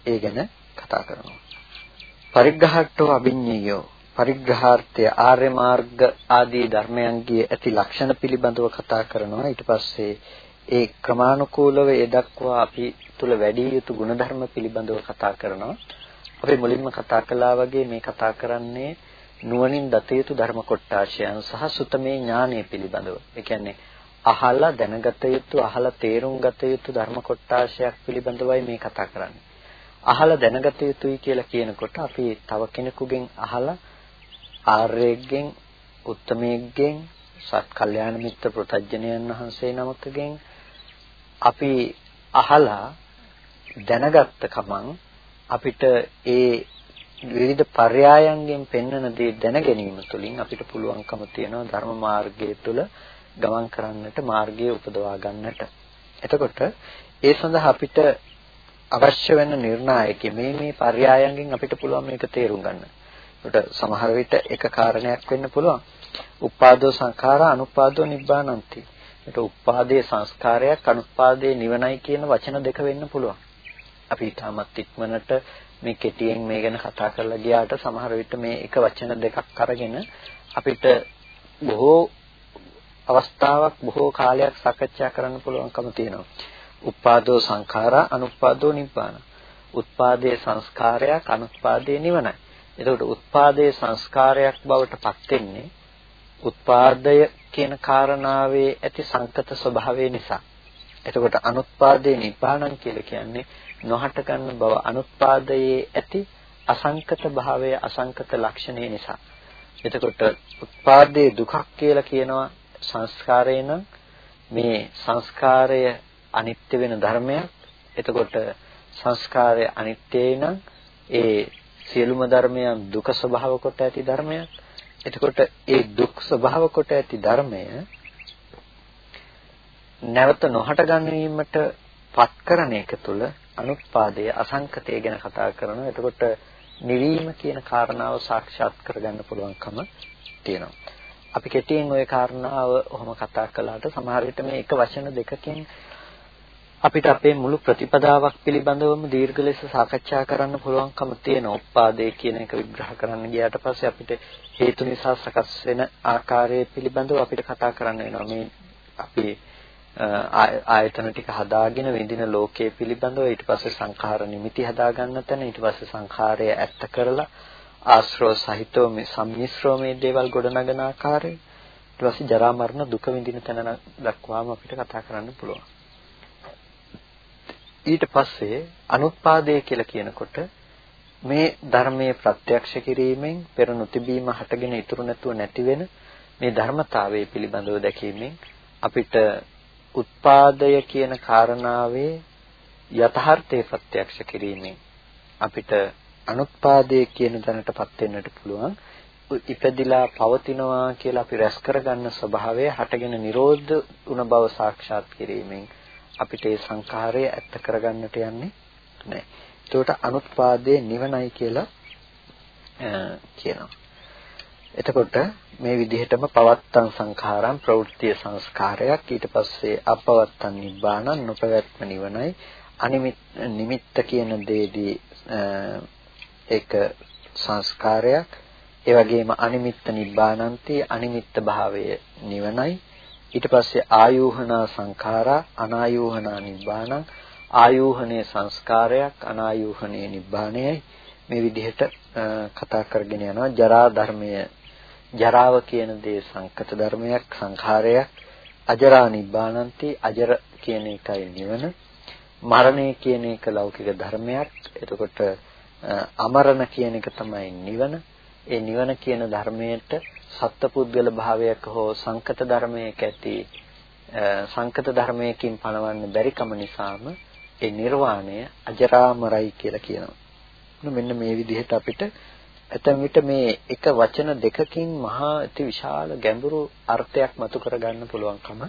ඒ ගැන කතා කරනවා. පරිග්‍රහට්ඨෝ අභිඤ්ඤයෝ පරිග්‍රහාර්ථය ආර්ය මාර්ග ආදී ධර්මයන්ගේ ඇති ලක්ෂණ පිළිබඳව කතා කරනවා. ඊට පස්සේ ඒ ක්‍රමානුකූලව ඒ දක්වා අපි තුල වැඩි යුතු ගුණධර්ම පිළිබඳව කතා කරනවා. අපි මුලින්ම කතා කළා වගේ මේ කතා කරන්නේ නුවණින් දත යුතු ධර්ම කොටාශයන් සහ සුතමේ ඥානය පිළිබඳව. ඒ කියන්නේ අහලා දැනගත යුතු අහලා තේරුම් ගත යුතු ධර්ම කොටාශයක් පිළිබඳවයි මේ කතා කරන්නේ. අහලා දැනගත යුතුයි කියලා කියනකොට අපි තව කෙනෙකුගෙන් අහලා ආර්යෙක්ගෙන් උත්තමයෙක්ගෙන් සත්කල්යාණ මිත්‍ර ප්‍රතඥයන් වහන්සේ නමකගෙන් අපි අහලා දැනගත්ත කමං අපිට ඒ විවිධ පర్యాయයන්ගෙන් පෙන්වන දේ දැන ගැනීම තුළින් අපිට පුළුවන්කම තියෙනවා ධර්ම මාර්ගය තුළ ගමන් කරන්නට මාර්ගය උපදවා ගන්නට. එතකොට ඒ සඳහා අපිට අවශ්‍ය වෙන නිර්ණායකේ මේ මේ පర్యాయයන්ගෙන් අපිට පුළුවන් මේක තේරුම් ගන්න. ඒකට සමහර විට එක කාරණයක් වෙන්න පුළුවන්. උපාදෝ සංඛාරා අනුපාදෝ නිබ්බානಂತಿ. ඒකට උපාදේ සංස්කාරයක් අනුපාදේ නිවනයි කියන වචන දෙක වෙන්න පුළුවන්. අපි ඊටමත් ඉක්මනට මේ කෙටියෙන් මේ ගැන කතා කරලා ගියාට සමහර විට මේ එක වචන දෙකක් අරගෙන අපිට බොහෝ අවස්ථාවක් බොහෝ කාලයක් සාකච්ඡා කරන්න පුළුවන්කම තියෙනවා. උපාදෝ සංඛාරා අනුපාදෝ නිබ්බාන. උත්පාදේ සංස්කාරයක් අනුත්පාදේ නිවනයි. එතකොට උත්පාදේ සංස්කාරයක් බවට පත් වෙන්නේ උත්පාදය කියන කාරණාවේ ඇති සංකත ස්වභාවය නිසා. එතකොට අනුත්පාදේ නිබ්බාණං කියලා කියන්නේ නොහට ගන්න බව අනුත්පාදයේ ඇති අසංකත භාවය අසංකත ලක්ෂණය නිසා. එතකොට උත්පාදයේ දුකක් කියලා කියනවා සංස්කාරය නම් මේ සංස්කාරය අනිත්‍ය වෙන ධර්මයක්. එතකොට සංස්කාරය අනිත්‍යයි නම් ඒ සියලුම ධර්මයන් දුක ස්වභාව කොට ඇති ධර්මයක්. එතකොට ඒ දුක් ස්වභාව කොට ඇති ධර්මය නැවත නොහට ගැනීමට පත් කරන එක තුළ අනුත්පාදයේ අසංකතය ගැන කතා කරනවා. එතකොට නිවීම කියන කාරණාව සාක්ෂාත් කරගන්න පුළුවන්කම තියෙනවා. අපි කෙටියෙන් ওই කාරණාව ඔහොම කතා කළාට සමහර විට මේ එක වචන දෙකකින් අපිට අපේ මුළු ප්‍රතිපදාවක් පිළිබඳවම දීර්ඝ ලෙස සාකච්ඡා කරන්න පුළුවන්කම තියෙන උපාදේ කියන එක විග්‍රහ කරන්න ගියාට පස්සේ අපිට හේතු නිසා සකස් වෙන ආකාරය පිළිබඳව අපිට කතා කරන්න වෙනවා. මේ අපි ආයතන ටික හදාගෙන විඳින ලෝකයේ පිළිබඳව ඊට පස්සේ සංඛාර නිමිති හදාගන්න තැන ඊට පස්සේ සංඛාරය ඇත්ත කරලා ආශ්‍රව සහිතව මේ සම්මිශ්‍රව මේ දේවල් ගොඩනගන ආකාරය ඊට පස්සේ ජරා මරණ දුක විඳින තැන දක්වාම අපිට කතා කරන්න පුළුවන්. ඊට පස්සේ අනුත්පාදය කියලා කියනකොට මේ ධර්මයේ ප්‍රත්‍යක්ෂ කිරීමෙන් පෙර නොතිබීම හටගෙන ඉතුරු නැතුව නැති වෙන මේ ධර්මතාවයේ පිළිබඳව දැකීමෙන් අපිට උත්පාදය කියන කාරණාවේ යථාර්ථය ප්‍රත්‍යක්ෂ කිරීමෙන් අපිට අනුත්පාදය කියන දැනටපත් වෙන්නට පුළුවන් ඉපදිලා පවතිනවා කියලා අපි රැස් කරගන්න ස්වභාවය හටගෙන නිරෝධ වුණ බව සාක්ෂාත් කිරීමෙන් අපිට ඒ සංඛාරය ඇත්ත කරගන්නට යන්නේ නැහැ. ඒකට අනුත්පාදයේ නිවනයි කියලා කියනවා. එතකොට මේ විදිහටම පවත්තන් සංඛාරම් ප්‍රවෘත්ති සංස්කාරයක් ඊට පස්සේ අපවත්තන් නිබ්බාන නොපවැත්ම නිවනයි අනිමිත්ත කියන දෙයේදී ඒක සංස්කාරයක්. ඒ වගේම අනිමිත්ත නිබ්බානන්ති අනිමිත්ත භාවය නිවනයි. ඊට පස්සේ ආයෝහනා සංඛාරා අනායෝහනා නිබ්බානං. ආයෝහනේ සංස්කාරයක් අනායෝහනේ නිබ්බානයයි. මේ විදිහට කතා කරගෙන යනවා. ජරා ධර්මය ජරාව කියන දේ සංකත ධර්මයක් සංඛාරයක්. අජරා නිබ්බානන්ති අජර කියන එකයි නිවන. මරණය කියන එක ලෞකික ධර්මයක්. එතකොට අමරණ කියන එක තමයි නිවන ඒ නිවන කියන ධර්මයට සත්පුද්ගල භාවයක් හෝ සංකත ධර්මයක ඇති සංකත ධර්මයකින් පණවන්න බැරිකම නිසාම ඒ නිර්වාණය අජරාමරයි කියලා කියනවා. මෙන්න මේ විදිහට අපිට ඇතැම් විට මේ එක වචන දෙකකින් මහා අති විශාල ගැඹුරු අර්ථයක් මතු කරගන්න පුළුවන්කම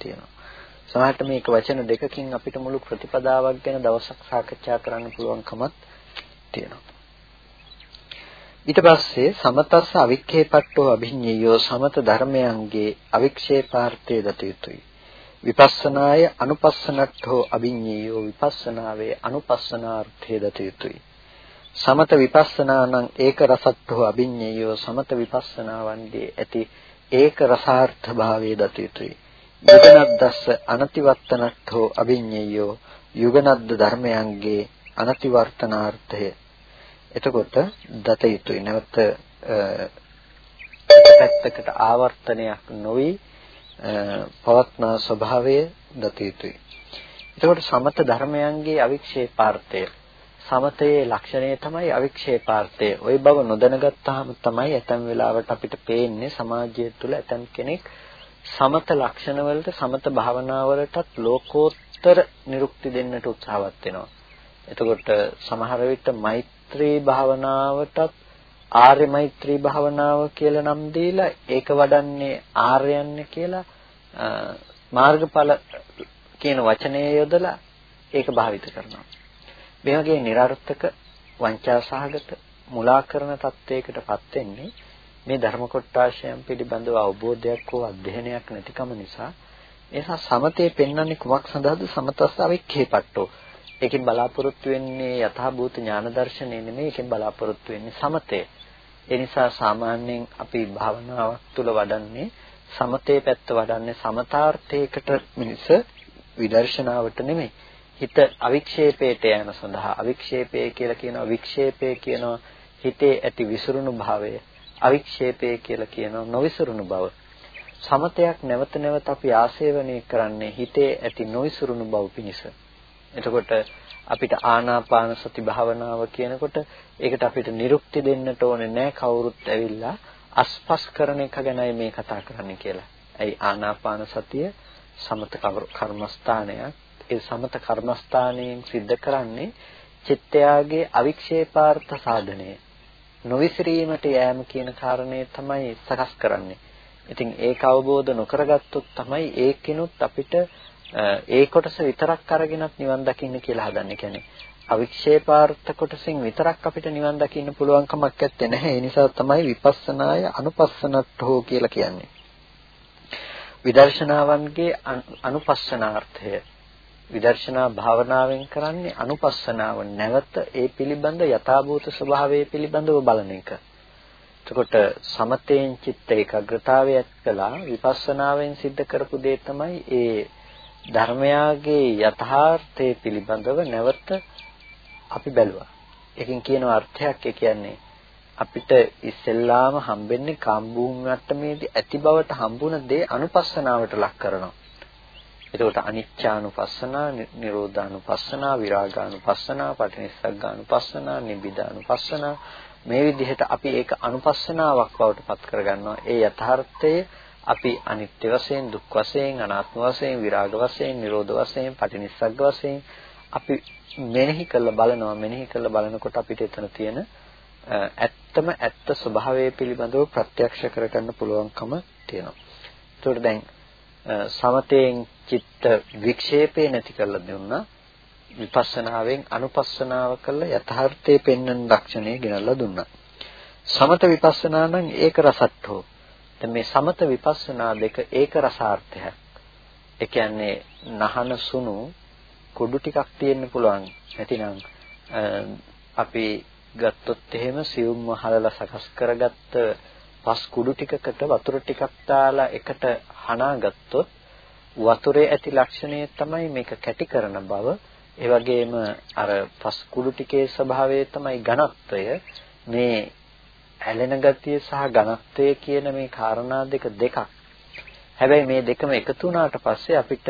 තියෙනවා. සමහරට මේක වචන දෙකකින් අපිට මුළු ප්‍රතිපදාවක් ගැන දවසක් සාකච්ඡා කරන්න පුළුවන්කමත් තියෙනවා. ඊට පස්සේ සමතස්ස අවික්ඛේපට්ඨෝ අභිඤ්ඤයෝ සමත ධර්මයන්ගේ අවික්ෂේපාර්ථය දත යුතුය. විපස්සනාය අනුපස්සනට්ඨෝ අභිඤ්ඤයෝ විපස්සනාවේ අනුපස්සනාර්ථය දත යුතුය. සමත විපස්සනානං ඒක රසට්ඨෝ අභිඤ්ඤයෝ සමත විපස්සනාවන්ගේ ඇති ඒක රසාර්ථ භාවයේ දත යුතුය. යුගනද්දස්ස අනතිවත්තනට්ඨෝ අභිඤ්ඤයෝ යුගනද්ද ධර්මයන්ගේ අනතිවර්තනාර්ථය එතකොට දත යුතුයි. නැවත පැත්තකට ආවර්තනයක් නොවි පවත්නා ස්වභාවය දත යුතුයි. එතකොට සමත ධර්මයන්ගේ අවික්ෂේපාර්ථය සමතයේ ලක්ෂණය තමයි අවික්ෂේපාර්ථය. ওই බව නොදැනගත්තාම තමයි ඇතැම් වෙලාවට අපිට පේන්නේ සමාජය තුළ ඇතැම් කෙනෙක් සමත ලක්ෂණ වලට සමත භාවනාවලටත් ලෝකෝත්තර නිරුක්ති දෙන්නට උත්සාහවත් වෙනවා. එතකොට සමහර විට මෛත්‍රී භාවනාවටත් ආර්ය මෛත්‍රී භාවනාව කියලා නම් දීලා ඒක වඩන්නේ ආර්යයන් කියලා මාර්ගඵල කියන වචනය යොදලා ඒක භාවිත කරනවා. මේ වගේ નિરර්ථක වංචා සහගත මුලා කරන තත්වයකටපත් වෙන්නේ මේ ධර්ම කොටාශයන් පිළිබඳව අවබෝධයක් හෝ අධ්‍යයනයක් නැතිකම නිසා. එසා සමතේ පෙන්වන්නේ කුමක් සඳහාද? සමතස්ස අවික්ඛේපට්ටෝ ඒකෙන් බලාපොරොත්තු වෙන්නේ යථාභූත ඥාන දර්ශනය නෙමෙයි ඒකෙන් බලාපොරොත්තු වෙන්නේ සමතය. ඒ නිසා සාමාන්‍යයෙන් අපි භාවනාවක් තුළ වඩන්නේ සමතේ පැත්ත වඩන්නේ සමතාර්ථයකට මිස විදර්ශනාවට නෙමෙයි. හිත අවික්ෂේපයට යෑම සඳහා. අවික්ෂේපය කියලා කියනවා වික්ෂේපය කියනවා හිතේ ඇති විසිරුණු භාවය. අවික්ෂේපය කියලා කියනවා නොවිසිරුණු බව. සමතයක් නැවත නැවත අපි ආසේවනය කරන්නේ හිතේ ඇති නොවිසිරුණු බව පිණිස. එතකොට අපිට ආනාපාන සති භාවනාව කියනකොට ඒකට අපිට නිරුක්ති දෙන්නට ඕනේ නැහැ කවුරුත් ඇවිල්ලා අස්පස් කරන එක ගැනයි මේ කතා කරන්නේ කියලා. ඇයි ආනාපාන සතිය සමත කර්මස්ථානයක් ඒ සමත කර්මස්ථානයෙන් සිද්ධ කරන්නේ චිත්තයාගේ අවික්ෂේපාර්ථ සාධනය නොවිසිරීමට යෑම කියන කාරණය තමයි සකස් කරන්නේ. ඉතින් ඒක අවබෝධ නොකරගත්තොත් තමයි ඒකිනුත් අපිට ඒ කොටස විතරක් අරගෙනත් නිවන් දකින්න කියලා හදන්නේ. කියන්නේ අවික්ෂේපාර්ථ කොටසින් විතරක් අපිට නිවන් දකින්න පුළුවන් කමක් නැත්තේ නැහැ. ඒ නිසා තමයි විපස්සනාය අනුපස්සනට්ඨෝ කියලා කියන්නේ. විදර්ශනාවන්ගේ අනුපස්සනාර්ථය විදර්ශනා භාවනාවෙන් කරන්නේ අනුපස්සනාව නැවත ඒ පිළිබඳ යථාභූත ස්වභාවය පිළිබඳව බලන එක. එතකොට සමතේන් චිත්ත ඒකාග්‍රතාවයක් කළා විපස්සනාවෙන් සිද්ධ කරපු දේ තමයි ඒ ධර්මයාගේ යථාර්ථය පිළිබඳව නැවත අපි බැලුවා. ඒකෙන් කියන අර්ථයක් ඒ කියන්නේ අපිට ඉස්සෙල්ලාම හම්බෙන්නේ කාම්බූමි මට්ටමේදී ඇති බවට හම්බුන දේ අනුපස්සනාවට ලක් කරනවා. එතකොට අනිච්චානුපස්සනා, නිරෝධානුපස්සනා, විරාගානුපස්සනා, පටිනිස්සග්ගානුපස්සනා, නිබ්බිදානුපස්සනා මේ විදිහට අපි ඒක අනුපස්සනාවක් බවට පත් කරගන්නවා. ඒ යථාර්ථය අපි අනිත්‍ය වශයෙන්, දුක් වශයෙන්, අනාත්ම වශයෙන්, විරාග වශයෙන්, නිරෝධ වශයෙන්, පටිනිස්සග්ග වශයෙන් අපි මෙනෙහි කරලා බලනවා. මෙනෙහි කරලා බලනකොට අපිට එතන තියෙන ඇත්තම ඇත්ත ස්වභාවය පිළිබඳව ප්‍රත්‍යක්ෂ කරගන්න පුළුවන්කම තියෙනවා. ඒකට දැන් සමතයෙන් චිත්ත වික්ෂේපේ නැති කරලා දුන්නා. විපස්සනාවෙන් අනුපස්සනාව කළ යථාර්ථයේ පෙන්වන ලක්ෂණය ගෙනල්ලා දුන්නා. සමත විපස්සනා නම් ඒක රසට්ඨෝ. දැන් මේ සමත විපස්සනා දෙක ඒක රසාර්ථයක්. ඒ කියන්නේ නහන සුණු කුඩු ටිකක් තියෙන්න පුළුවන්. නැතිනම් අපි ගත්තොත් එහෙම සියුම්ව හලලා සකස් කරගත්ත පස් කුඩු ටිකකට වතුර ටිකක් දාලා එකට හනා ගත්තොත් වතුරේ ඇති ලක්ෂණය තමයි මේක කැටි කරන බව ඒ වගේම අර පස් කුඩු ටිකේ ස්වභාවය තමයි ඝනත්වය මේ ඇලෙන ගතිය සහ ඝනත්වය කියන මේ කාරණා දෙක දෙකක් හැබැයි මේ දෙකම එකතු වුණාට පස්සේ අපිට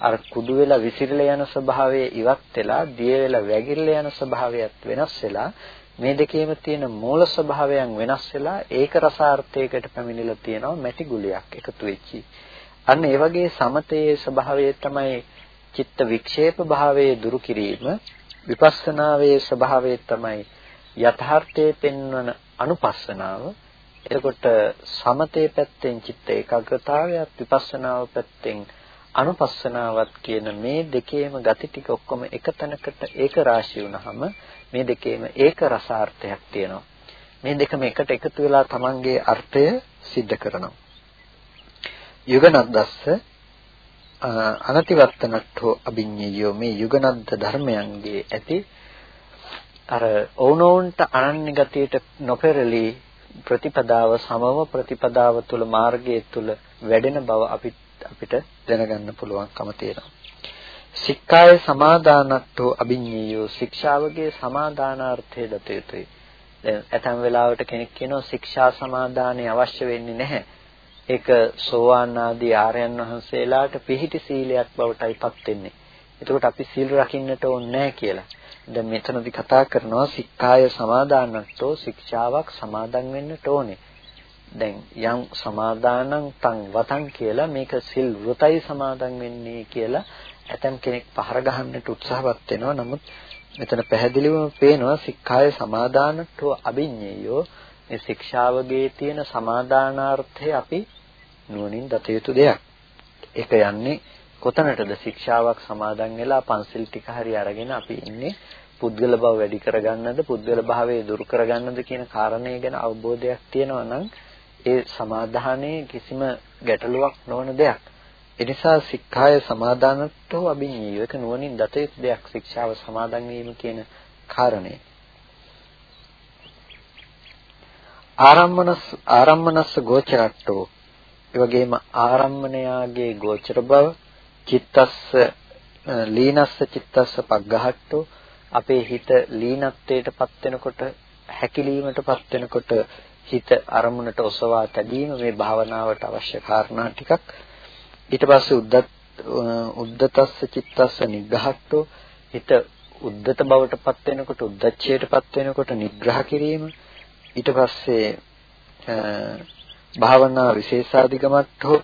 අර කුඩු වෙලා විසිරලා යන ස්වභාවය ඉවත් වෙලා දිය වෙලා වැగిරලා යන ස්වභාවයත් වෙනස් වෙලා මේ දෙකේම තියෙන මූල ස්වභාවයන් වෙනස් වෙලා ඒක රසාර්ථයකට පැමිණිලා තියෙනවා මැටි ගුලියක් එකතු වෙච්චි. අන්න ඒ වගේ සමතයේ ස්වභාවය තමයි චිත්ත වික්ෂේප භාවයේ දුරු කිරීම විපස්සනාවේ ස්වභාවය තමයි යථාර්ථයේ පෙන්වන අනුපස්සනාව. එතකොට සමතේ පැත්තෙන් චිත්ත ඒකාග්‍රතාවයත් විපස්සනාව පැත්තෙන් අනුපස්සනාවත් කියන මේ දෙකේම ගති ටික ඔක්කොම එක තැනකට ඒක රාශී වුණාම මේ දෙකේම ඒක රසාර්ථයක් තියෙනවා. මේ දෙකම එකට එකතු වෙලා Tamanගේ අර්ථය සිද්ධ කරනවා. යුගනද්දස්ස අනතිවත්තනට්ඨෝ අභිඤ්ඤයෝ මේ යුගනද්ද ධර්මයන්ගේ ඇති අර ඕනෝන්ට අනන්‍ය ගතියට නොපෙරළී ප්‍රතිපදාව සමව ප්‍රතිපදාව තුල මාර්ගයේ තුල වැඩෙන බව අපිට අපිට දැනගන්න පුළුවන්කම තියෙනවා. සික්කාය සමාදානට්ඨෝ අභිඤ්ඤයෝ ශික්ෂාවගේ සමාදානාර්ථය දත යුතුයි. දැන් ඇතම් වෙලාවට කෙනෙක් කියනවා ශික්ෂා සමාදානය අවශ්‍ය වෙන්නේ නැහැ. ඒක සෝවාන් ආදී ආර්යයන් වහන්සේලාට පිහිටි සීලයක් බවටයිපත් වෙන්නේ. එතකොට අපි සීල් රකින්නට ඕනේ නැහැ කියලා. දැන් මෙතනදි කතා කරනවා සික්ඛාය සමාදානට්ටෝ ශික්ෂාවක් සමාදන් වෙන්නට ඕනේ. දැන් යම් සමාදානං තං වතං කියලා මේක සිල් වෘතයි සමාදන් වෙන්නේ කියලා ඇතම් කෙනෙක් පහර ගහන්නට උත්සාහවත් වෙනවා. නමුත් මෙතන පැහැදිලිවම පේනවා සික්ඛාය සමාදානට්ටෝ අභිඤ්ඤයෝ මේ ශික්ෂාවගේ තියෙන සමාදානාර්ථය අපි නුවණින් දත යුතු දෙයක්. ඒක යන්නේ කොතනටද ශික්ෂාවක් සමාදන් වෙලා පන්සිල් ටික හරි අරගෙන අපි ඉන්නේ පුද්ගල බව වැඩි කරගන්නද පුද්ගල භාවය දුරු කරගන්නද කියන කාරණය ගැන අවබෝධයක් තියෙනවා නම් ඒ සමාදානයේ කිසිම ගැටලුවක් නොවන දෙයක්. එනිසා සික්ඛාය සමාදානත්වෝ අභිඤ්ඤය ඒක නුවණින් දත යුතු දෙයක් ශික්ෂාව සමාදන් වීම කියන කාරණේ. ආරම්මනස් ආරම්මනස්ස ගෝචරට්ටෝ ඒ වගේම ආරම්මණයාගේ ගෝචර බව චිත්තස්ස ලීනස්ස චිත්තස්ස පග්ගහට්ටෝ. අපේ හිත ලීනත්වයටපත් වෙනකොට හැකිලීමටපත් වෙනකොට හිත අරමුණට ඔසවා තැබීම මේ භාවනාවට අවශ්‍ය කාරණා ටිකක්. ඊට පස්සේ උද්දත් උද්දතස්ස චිත්තස්ස නිග්‍රහට්ටෝ. හිත උද්දත බවටපත් වෙනකොට උද්දච්චයටපත් වෙනකොට නිග්‍රහ කිරීම. ඊට පස්සේ භාවනා විශේෂාධිගමත්හෝ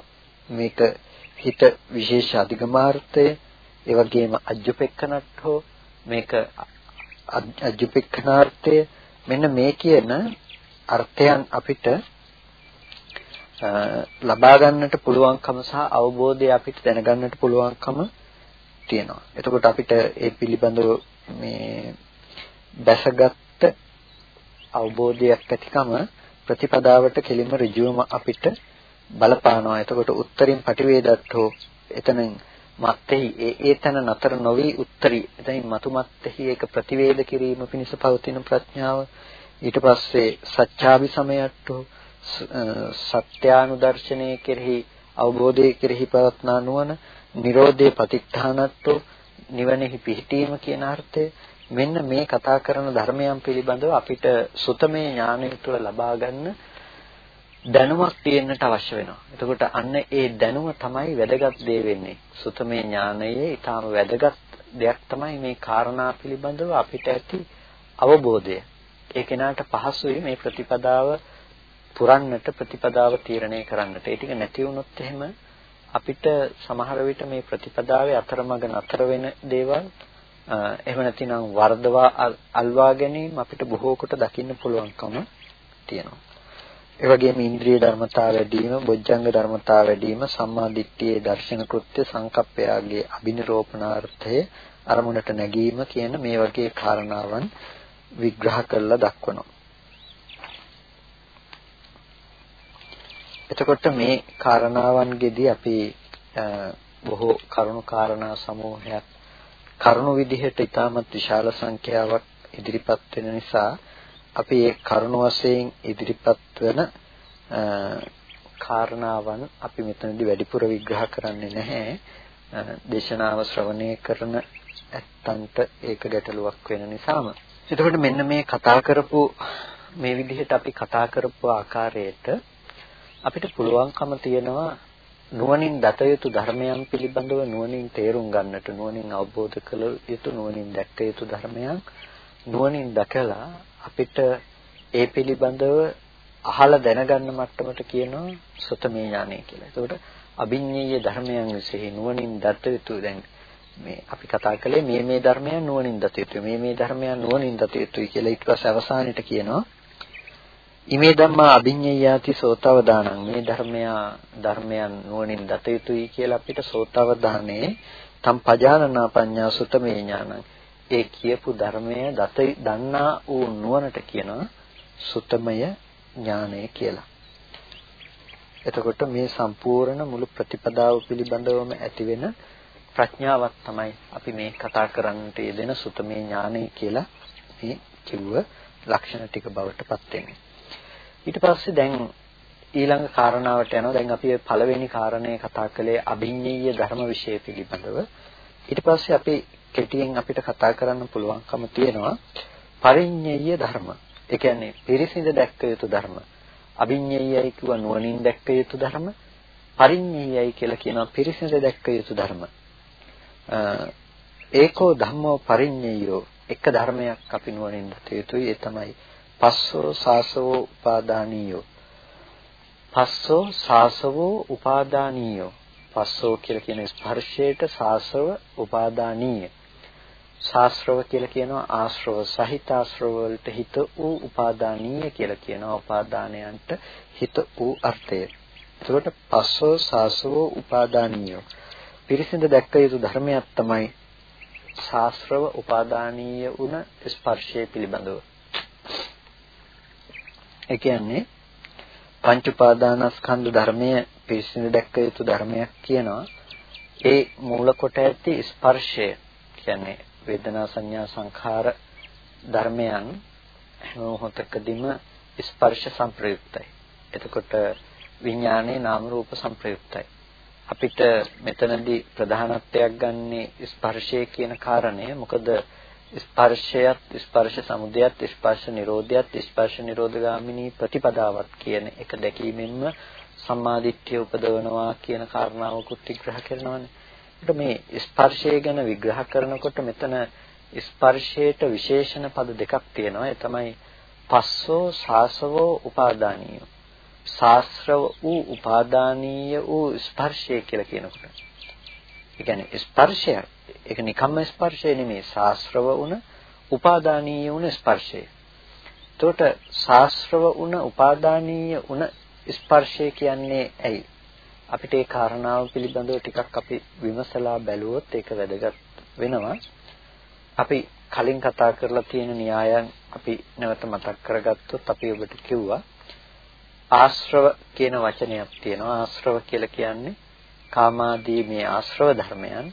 මේක හිත විශේෂ අධිගමාර්ථය ඒ වගේම අජ්ජුපෙක්කනට්හෝ මේක අජ්ජුපෙක්කනාර්ථය මෙන්න මේ කියන අර්ථයන් අපිට ලබා ගන්නට පුළුවන්කම සහ අවබෝධය අපිට දැනගන්නට පුළුවන්කම තියෙනවා. එතකොට අපිට ඒ පිළිබඳව මේ දැසගත් අවබෝධයක් ඇතිකම ප්‍රතිපදාවට කෙලින්ම ඍජුවම අපිට බලපානවා. එතකොට උත්තරින් පටිවේදත්තෝ එතනින් මත්තේහි ඒ ඒතන නතර නොවි උත්තරී. එතනින් මතු මත්තේහි ඒක ප්‍රතිවේද කිරීම පිණිස පවතින ප්‍රඥාව. ඊට පස්සේ සත්‍යාවි සමයට්ටෝ සත්‍යානුදර්ශනයේ කෙරෙහි අවබෝධයේ කෙරෙහි පවත්නා නුවණ නිරෝධේ පතිත්තානත්ව නිවනෙහි පිහිටීම කියන අර්ථය. මෙන්න මේ කතා කරන ධර්මයන් පිළිබඳව අපිට සුතමේ ඥානය තුළ ලබා ගන්න දැනුමක් තියෙන්නට අවශ්‍ය වෙනවා. එතකොට අන්න ඒ දැනුම තමයි වැදගත් දේ වෙන්නේ. සුතමේ ඥානයේ ඊටාම වැදගත් දෙයක් තමයි මේ කාරණා පිළිබඳව අපිට ඇති අවබෝධය. ඒ කෙනාට පහසුයි මේ ප්‍රතිපදාව පුරන්නට ප්‍රතිපදාව තීරණය කරන්නට. ඒ ටික නැති වුණොත් එහෙම අපිට සමහර විට මේ ප්‍රතිපදාවේ අතරමඟ නතර වෙන දේවල් එහෙම නැතිනම් වර්ධවා අල්වා ගැනීම අපිට බොහෝ කොට දකින්න පුළුවන්කම තියෙනවා. ඒ වගේම ඉන්ද්‍රිය ධර්මතා වැඩි වීම, බොජ්ජංග ධර්මතා වැඩි වීම, සම්මා දිට්ඨියේ දර්ශන කෘත්‍ය සංකප්පයාගේ අබිනිරෝපණාර්ථය අරමුණට නැගීම කියන මේ වගේ කාරණාවන් විග්‍රහ කරලා දක්වනවා. එතකොට මේ කාරණාවන්ගෙදී අපි බොහෝ කරුණු කාරණා සමූහයක් කරුණු විදිහට ඉතාමත් විශාල සංඛ්‍යාවක් ඉදිරිපත් වෙන නිසා අපි ඒ කරුණු වශයෙන් ඉදිරිපත් වෙන කාරණාවන් අපි මෙතනදී වැඩිපුර විග්‍රහ කරන්නේ නැහැ. දේශනාව ශ්‍රවණය කරන ඇත්තන්ට ඒක ගැටලුවක් වෙන නිසාම. එතකොට මෙන්න මේ කතා කරපු මේ විදිහට අපි කතා කරපු ආකාරයට අපිට පුළුවන්කම තියෙනවා නුවණින් දත යුතු ධර්මයන් පිළිබඳව නුවණින් තේරුම් ගන්නට නුවණින් අවබෝධ කළ යුතු නුවණින් දැක්ක යුතු ධර්මයන් නුවණින් දැකලා අපිට ඒ පිළිබඳව අහලා දැනගන්න මට්ටමට කියනවා සුතමේ ඥානය කියලා. ඒකට අභිඤ්ඤේය ධර්මයන් විශේෂ නුවණින් දත යුතු දැන් මේ අපි කතා කළේ මේ මේ ධර්මයන් නුවණින් දත යුතුයි. මේ මේ ධර්මයන් නුවණින් දත යුතුයි කියලා ඊට පස්සේ අවසානයේට කියනවා ඉමේ ධම්මා අභිඤ්ඤයාති සෝතවදානං මේ ධර්මයා ධර්මයන් නුවණින් දත යුතුයි කියලා අපිට සෝතවදානේ තම් පජානනා පඤ්ඤා සුතමේ ඥානං ඒ කියපු ධර්මය දත දන්නා වූ නුවණට කියනවා සුතමය ඥානය කියලා. එතකොට මේ සම්පූර්ණ මුළු ප්‍රතිපදාව පිළිබඳවම ඇතිවෙන ප්‍රඥාවක් තමයි අපි මේ කතා කරන්නට යෙදෙන සුතමේ ඥානය කියලා මේ කිව්ව ලක්ෂණ ටික බවට පත් වෙන්නේ. ඊට පස්සේ දැන් ඊළඟ කාරණාවට යනවා. දැන් අපි පළවෙනි කාරණේ කතා කළේ අභිඤ්ඤීය ධර්ම විශේෂ පිළිබඳව. ඊට පස්සේ අපි කෙටියෙන් අපිට කතා කරන්න පුළුවන්කම තියෙනවා පරිඤ්ඤීය ධර්ම. ඒ කියන්නේ පිරිසිඳ දැක්ක යුතු ධර්ම. අභිඤ්ඤීයයි කිව්ව නුවණින් දැක්ක යුතු ධර්ම. පරිඤ්ඤීයයි කියලා කියනවා පිරිසිඳ දැක්ක යුතු ධර්ම. ඒකෝ ධම්මෝ පරිඤ්ඤයෝ එක ධර්මයක් අපි නුවණින් දත යුතුයි ඒ තමයි පස්සෝ සාසවෝ උපාදානීයෝ පස්සෝ සාසවෝ උපාදානීයෝ පස්සෝ කියලා කියන ස්පර්ශයට සාසව උපාදානීය ශාස්ත්‍රව කියලා කියනවා ආශ්‍රව සහිත ආශ්‍රව වලට හිත වූ උපාදානීය කියලා කියනවා උපාදානයන්ට හිත වූ අර්ථය. එතකොට පස්සෝ සාසවෝ උපාදානීය. පිරිසිඳ දැක්ක යුතු ධර්මයක් තමයි ශාස්ත්‍රව උපාදානීය වුණ ස්පර්ශය පිළිබඳව. ඒ කියන්නේ පංච උපාදානස්කන්ධ ධර්මයේ පිරිසිදු දැක්ක යුතු ධර්මයක් කියනවා. ඒ මූල කොට ඇති ස්පර්ශය කියන්නේ වේදනා සංඥා සංඛාර ධර්මයන් හැම මොහොතකදීම ස්පර්ශ සංප්‍රයුක්තයි. එතකොට විඥානයේ නාම රූප සංප්‍රයුක්තයි. අපිට මෙතනදී ප්‍රධානත්වයක් ගන්නේ ස්පර්ශය කියන කාරණය. මොකද ස්පර්ශයත් ස්පර්ශ සමුදයත් ස්පර්ශ නිරෝධයත් ස්පර්ශ නිරෝධගාමිනී ප්‍රතිපදාවත් කියන එක දැකීමෙන්ම සම්මාදිට්ඨිය උපදවනවා කියන කාරණාවකුත් විග්‍රහ කරනවානේ. ඒකට මේ ස්පර්ශය ගැන විග්‍රහ කරනකොට මෙතන ස්පර්ශයට විශේෂණ පද දෙකක් තියෙනවා. ඒ තමයි පස්සෝ සාසවෝ උපාදානීය. ශාස්ත්‍රව වූ උපාදානීය වූ ස්පර්ශය කියලා කියනකොට. ඒ කියන්නේ ස්පර්ශය ඒක නිකම්ම ස්පර්ශය නෙමෙයි ශාස්ත්‍රව වුණ උපාදානීය වුණ ස්පර්ශය. එතකොට ශාස්ත්‍රව වුණ උපාදානීය වුණ ස්පර්ශය කියන්නේ ඇයි? අපිට ඒ කාරණාව පිළිබඳව ටිකක් අපි විමසලා බැලුවොත් ඒක වැදගත් වෙනවා. අපි කලින් කතා කරලා තියෙන න්‍යායන් අපි නැවත මතක් කරගත්තොත් අපි ඔබට කිව්වා ආශ්‍රව කියන වචනයක් තියෙනවා. ආශ්‍රව කියලා කියන්නේ කාමාදී මේ ආශ්‍රව ධර්මයන්.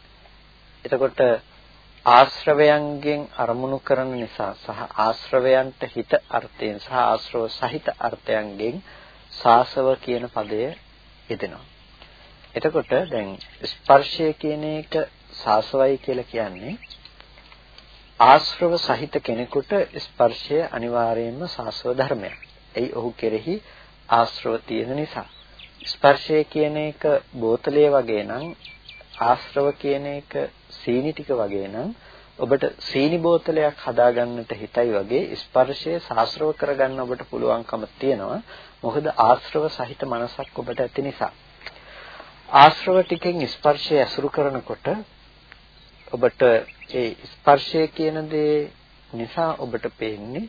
එතකොට ආශ්‍රවයන්ගෙන් අරමුණු කරන නිසා සහ ආශ්‍රවයන්ට හිත අර්ථයෙන් සහ ආශ්‍රව සහිත අර්ථයන්ගෙන් සාසව කියන පදය යෙදෙනවා. එතකොට දැන් ස්පර්ශය කියන එක සාසවයි කියලා කියන්නේ ආශ්‍රව සහිත කෙනෙකුට ස්පර්ශය අනිවාර්යයෙන්ම සාසව ධර්මයක්. එයි ඔහු කෙරෙහි ආශ්‍රව තියෙන නිසා. ස්පර්ශය කියන එක බෝතලයේ වගේ නම් ආශ්‍රව කියන එක සීනි ටික වගේ නම් ඔබට සීනි බෝතලයක් හදාගන්නට හිතයි වගේ ස්පර්ශය සාස්ත්‍රව කරගන්න ඔබට පුළුවන්කම තියෙනවා මොකද ආශ්‍රව සහිත මනසක් ඔබට ඇති නිසා ආශ්‍රව ටිකෙන් ස්පර්ශය ඇසුරු කරනකොට ඔබට ඒ ස්පර්ශය කියන දේ නිසා ඔබට පේන්නේ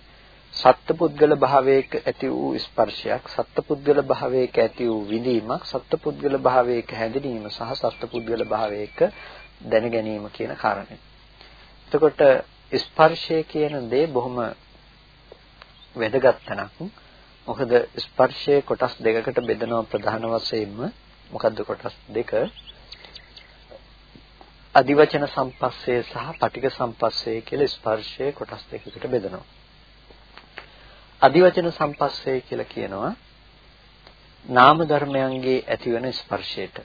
සත්පුද්ගල භාවයක ඇති වූ ස්පර්ශයක් සත්පුද්ගල භාවයක ඇති වූ විඳීමක් සත්පුද්ගල භාවයක හැඳිනීම සහ සත්පුද්ගල භාවයක දැන ගැනීම කියන කාරණේ. එතකොට ස්පර්ශය කියන දේ බොහොම වැදගත් තැනක්. මොකද ස්පර්ශය කොටස් දෙකකට බෙදනවා ප්‍රධාන වශයෙන්ම මොකද්ද කොටස් දෙක? අදිවචන සම්පස්සේ සහ පටික සම්පස්සේ කියලා ස්පර්ශය කොටස් දෙකකට බෙදනවා. අදිවචන සම්පස්සේ කියලා කියනවා නාම ධර්මයන්ගේ ඇතිවන ස්පර්ශයට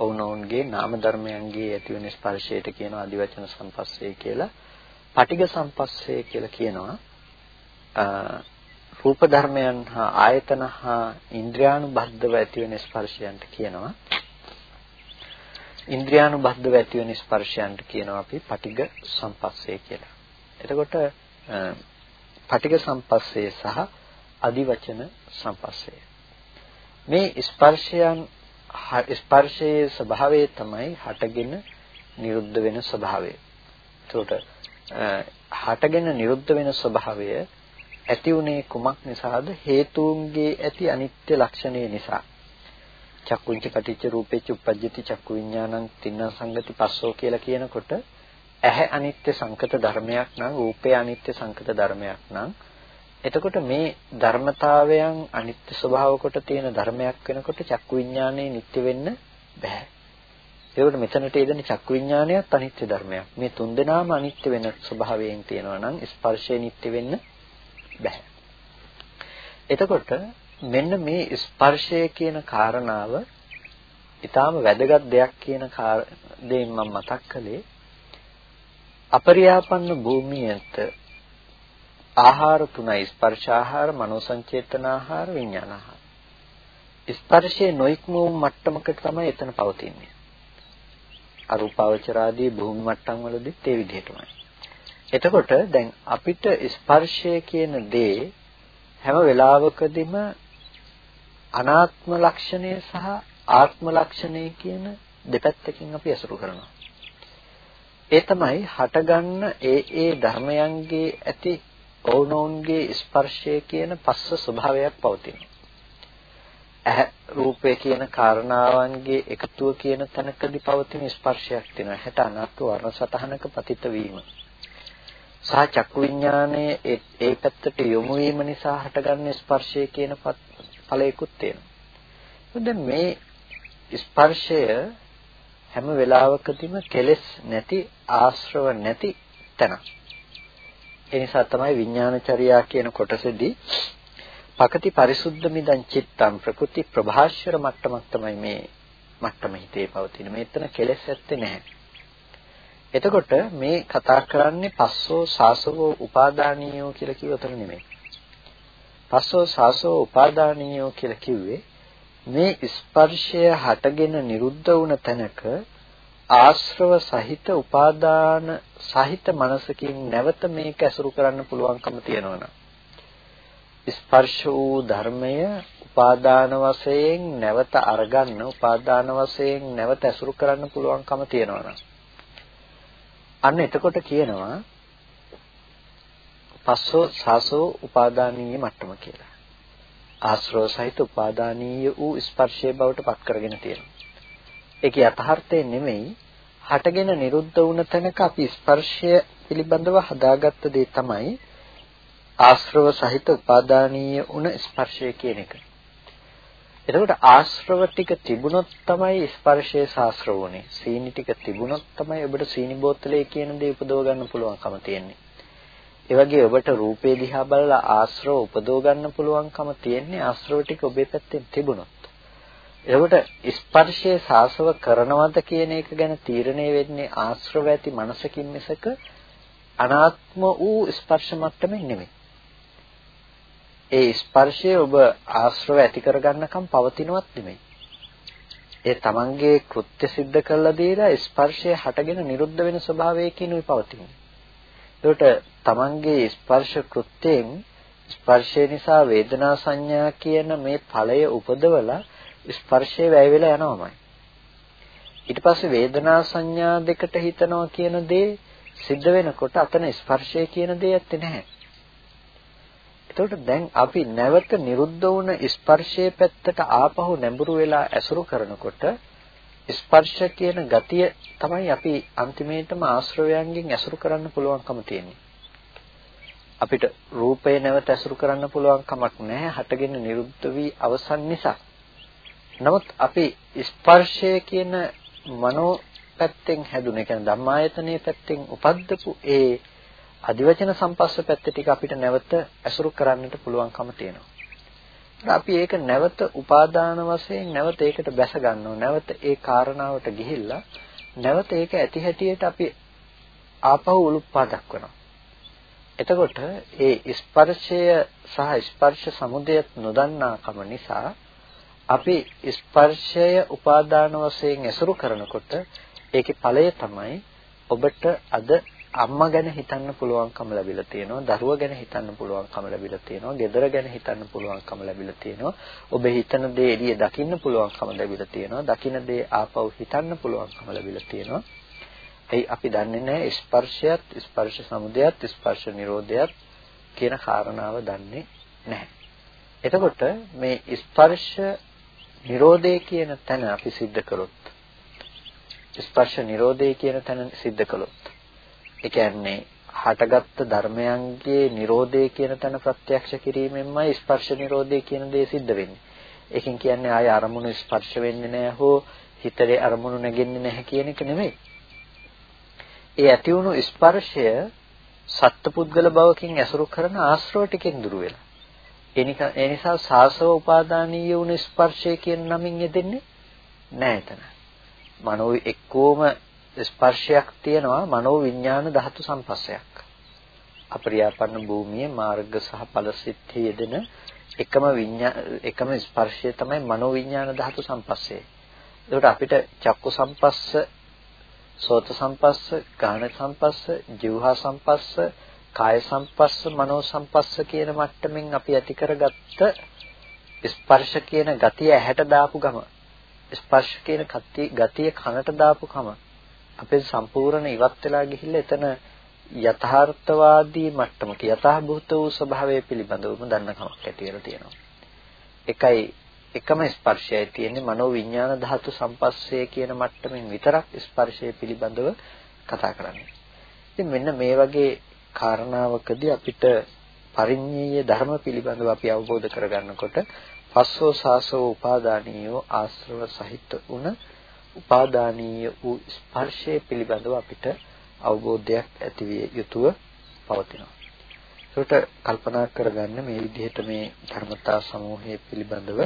ඔවුනොවුන්ගේ නාම ධර්මයන්ගේ ඇතිවන ස්පර්ශයට කියනවා අදිවචන සම්පස්සේ කියලා. පටිඝ සම්පස්සේ කියලා කියනවා රූප ධර්මයන් හා ආයතන හා ඉන්ද්‍රියානුබද්ධව ඇතිවන ස්පර්ශයන්ට කියනවා. ඉන්ද්‍රියානුබද්ධව ඇතිවන ස්පර්ශයන්ට කියනවා අපි පටිඝ සම්පස්සේ කියලා. එතකොට පටිඝ සම්පස්සේ සහ අදිවචන සම්පස්සේ මේ ස්පර්ශයන් ස්පර්ශයේ ස්වභාවය තමයි හටගෙන නිරුද්ධ වෙන ස්වභාවය. ඒකට හටගෙන නිරුද්ධ වෙන ස්වභාවය ඇති උනේ කුමක් නිසාද? හේතුන්ගේ ඇති අනිත්‍ය ලක්ෂණය නිසා. චක්කුංච කටිච්ච රූපේච උපජ්ජති චක්කු විඥානං තින්න සංගති පස්සෝ කියලා කියනකොට ඇහැ අනිත්‍ය සංකත ධර්මයක් නම් රූපය අනිත්‍ය සංකත ධර්මයක් නම් එතකොට මේ ධර්මතාවයන් අනිත්‍ය ස්වභාව කොට තියෙන ධර්මයක් වෙනකොට චක්කු විඥානයේ නිට්ටය වෙන්න බෑ. ඒකට මෙතනට එදෙන චක්කු විඥානයත් අනිත්‍ය ධර්මයක්. මේ තුන් දෙනාම අනිත්‍ය වෙන ස්වභාවයෙන් තියෙනවා නම් ස්පර්ශය නිට්ටය වෙන්න බෑ. එතකොට මෙන්න මේ ස්පර්ශය කියන කාරණාව ඊටාම වැදගත් දෙයක් කියන දෙයින් මම මතක් කළේ අපරියාපන්න භූමියට ආහාර තුනයි ස්පර්ශ ආහාර, මනෝ සංචේතන ආහාර, විඥාන ආහාර. ස්පර්ශයේ නොයික්මෝ මට්ටමක තමයි එතන පවතින්නේ. අරූපාවචරාදී භූමි මට්ටම් වලදීත් ඒ විදිහටමයි. එතකොට දැන් අපිට ස්පර්ශය කියන දේ හැම වෙලාවකදීම අනාත්ම ලක්ෂණය සහ ආත්ම ලක්ෂණය කියන දෙපැත්තකින් අපි අසුරු කරනවා. ඒ තමයි හටගන්න ඒ ඒ ධර්මයන්ගේ ඇති ඔවුනොවුන්ගේ ස්පර්ශය කියන පස්ස ස්වභාවයක් පවතිනවා. ඇහැ රූපය කියන කාරණාවන්ගේ එකතුව කියන තැනකදී පවතින ස්පර්ශයක් තියෙනවා. හැට අනාත්ම වර්ණ සතහනක පතිත වීම. සහ චක්කු විඥානයේ ඒ පැත්තට යොමු වීම නිසා හටගන්න ස්පර්ශය කියන ඵලයකුත් තියෙනවා. දැන් මේ ස්පර්ශය හැම වෙලාවකදීම කෙලෙස් නැති ආශ්‍රව නැති තැනක්. ඒ නිසා තමයි විඥානචර්යා කියන කොටසේදී පකති පරිසුද්ධ මිදං චිත්තං ප්‍රකෘති ප්‍රභාෂර මට්ටමක් තමයි මේ මට්ටම හිතේ පවතින. මේතන කෙලෙස් ඇත්තේ නැහැ. එතකොට මේ කතා කරන්නේ පස්සෝ සාසවෝ උපාදානීයෝ කියලා කිව්ව උතන නෙමෙයි. පස්සෝ සාසවෝ උපාදානීයෝ කියලා කිව්වේ මේ ස්පර්ශය හටගෙන නිරුද්ධ වුණ තැනක ආශ්‍රව සහිත උපාදාන සහිත මනසකින් නැවත මේක ඇසුරු කරන්න පුළුවන්කම තියෙනවනම් ස්පර්ශ වූ ධර්මය උපාදාන වශයෙන් නැවත අරගන්න උපාදාන වශයෙන් නැවත ඇසුරු කරන්න පුළුවන්කම තියෙනවනම් අන්න එතකොට කියනවා පස්සෝ සාසෝ උපාදානීය මට්ටම කියලා. ආශ්‍රව සහිත උපාදානීය වූ ස්පර්ශයේ බවට පත් කරගෙන තියෙනවා. ඒක යථාර්ථය නෙමෙයි හටගෙන නිරුද්ධ වුණ තැනක අපි ස්පර්ශය පිළිබඳව හදාගත්ත දේ තමයි ආශ්‍රව සහිත උපාදානීය වුණ ස්පර්ශය කියන එක. එතකොට ආශ්‍රව ටික තිබුණොත් තමයි ස්පර්ශයේ සාස්ත්‍ර වුනේ. සීනි ටික තිබුණොත් තමයි ඔබට සීනි බෝතලේ කියන දේ උපදව ගන්න පුළුවන්කම තියෙන්නේ. ඒ වගේ ඔබට රූපේ දිහා බලලා ආශ්‍රව උපදව ගන්න පුළුවන්කම තියෙන්නේ ආශ්‍රව ටික ඔබේ පැත්තෙන් තිබුණොත්. එතකොට ස්පර්ශයේ සාසව කරනවද කියන එක ගැන තීරණය වෙන්නේ ආශ්‍රව ඇති මනසකින් මිසක අනාත්ම වූ ස්පර්ශ මට්ටමින් නෙමෙයි. ඒ ස්පර්ශය ඔබ ආශ්‍රව ඇති කරගන්නකම් පවතිනවත් නෙමෙයි. ඒ තමන්ගේ කෘත්‍ය સિદ્ધ කළා දීලා ස්පර්ශය හටගෙන නිරුද්ධ වෙන ස්වභාවයකින් පවතින්නේ. ඒකට තමන්ගේ ස්පර්ශ කෘත්‍යයෙන් ස්පර්ශය නිසා වේදනා සංඥා කියන මේ ඵලය උපදවලා ස්පර්ශය වැය වෙලා යනවාමයි. ඊට පස්සේ වේදනා සංඥා දෙකට හිතනවා කියන දේ සිද්ධ වෙනකොට අතන ස්පර්ශය කියන දේ ඇත්තේ නැහැ. එතකොට දැන් අපි නැවත නිරුද්ධ වුණ ස්පර්ශයේ පැත්තට ආපහු නැඹුරු වෙලා ඇසුරු කරනකොට ස්පර්ශ කියන ගතිය තමයි අපි අන්තිමේටම ආශ්‍රවයන්ගෙන් ඇසුරු කරන්න පුළුවන්කම තියෙන්නේ. අපිට රූපය නැවත ඇසුරු කරන්න පුළුවන් කමක් නැහැ හටගෙන නිරුද්ධ වී අවසන් නිසා. නමුත් අපි ස්පර්ශය කියන මනෝ පැත්තෙන් හැදුනේ කියන්නේ ධම්මායතනයේ පැත්තෙන් උපද්දපු ඒ අදිවචන සම්පස්ස පැත්ත ටික අපිට නැවත ඇසුරු කරන්නට පුළුවන්කම තියෙනවා. අපි ඒක නැවත උපාදාන වශයෙන් නැවත ඒකට බැස ගන්නවා. නැවත ඒ කාරණාවට ගිහිල්ලා නැවත ඒක ඇති හැටියට අපි ආපහු උලුප්පා දක්වනවා. එතකොට ඒ ස්පර්ශය සහ ස්පර්ශ සමුදය නොදන්නාකම නිසා අපි ස්පර්ශය උපාදාන වශයෙන් ඇසුරු කරනකොට ඒකේ ඵලය තමයි ඔබට අද අම්මා ගැන හිතන්න පුළුවන්කම ලැබිලා තියෙනවා දරුවා ගැන හිතන්න පුළුවන්කම ලැබිලා තියෙනවා ගෙදර ගැන හිතන්න පුළුවන්කම ලැබිලා තියෙනවා ඔබ හිතන දේ එළිය දකින්න පුළුවන්කම ලැබිලා තියෙනවා දකින දේ ආපහු හිතන්න පුළුවන්කම ලැබිලා තියෙනවා එයි අපි දන්නේ නැහැ ස්පර්ශයත් ස්පර්ශ සමුදයත් ස්පර්ශ නිරෝධයත් කියන කාරණාව දන්නේ නැහැ එතකොට මේ ස්පර්ශ නිරෝධය කියන තැන අපි सिद्ध කරොත් ස්පර්ශ නිරෝධය කියන තැන सिद्ध කළොත් ඒ කියන්නේ හටගත්තු ධර්මයන්ගේ Nirodhe කියන තැන ප්‍රත්‍යක්ෂ කිරීමෙන්මයි ස්පර්ශ Nirodhe කියන දේ සිද්ධ වෙන්නේ. ඒකෙන් කියන්නේ ආය අරමුණු ස්පර්ශ වෙන්නේ නැහැ හෝ හිතරේ අරමුණු නැගෙන්නේ නැහැ කියන එක නෙමෙයි. ඒ ඇති වුණු ස්පර්ශය සත්පුද්ගල භවකින් ඇසුරු කරන ආශ්‍රව ටිකෙන් දුර වෙලා. ඒ නිසා සාසව උපාදානීය වුණු ස්පර්ශය කියන නමින් යෙදෙන්නේ නැහැ එතන. මනෝ එක්කෝම ස්පර්ශයක් තියෙනවා මනෝ විඥාන ධාතු සම්පස්සයක්. අපරියාපන්න භූමියේ මාර්ග සහ ඵල සිත්හි යෙදෙන එකම විඥා එකම ස්පර්ශය තමයි මනෝ විඥාන ධාතු සම්පස්සේ. ඒකට අපිට චක්කු සම්පස්ස, සෝත සම්පස්ස, ගාහන සම්පස්ස, જીවහා සම්පස්ස, කාය සම්පස්ස, මනෝ සම්පස්ස කියන මට්ටමින් අපි ඇති කරගත්ත ස්පර්ශ කියන ගතිය ඇහැට දාපු ගම ස්පර්ශ කියන ගතිය කනට දාපු කම අපේ සම්පූර්ණ ඉවත් වෙලා ගිහිල්ලා එතන යථාර්ථවාදී මට්ටමක යථාභූත වූ ස්වභාවය පිළිබඳවම දන්න කමක් ඇති වෙලා තියෙනවා. එකයි එකම ස්පර්ශයයි තියෙන්නේ මනෝ විඥාන ධාතු සම්පස්සේ කියන මට්ටමින් විතරක් ස්පර්ශය පිළිබඳව කතා කරන්නේ. ඉතින් මෙන්න මේ වගේ කාරණාවකදී අපිට පරිඤ්ඤය ධර්ම පිළිබඳව අපි අවබෝධ කරගන්නකොට පස්සෝ සාසෝ උපාදානීයෝ ආශ්‍රව සහිත උන උපාදානීය වූ ස්පර්ශය පිළිබඳව අපිට අවබෝධයක් ඇති විය යුතුව පවතිනවා. ඒකට කල්පනා කරගන්න මේ විදිහට මේ ධර්මතා සමූහය පිළිබඳව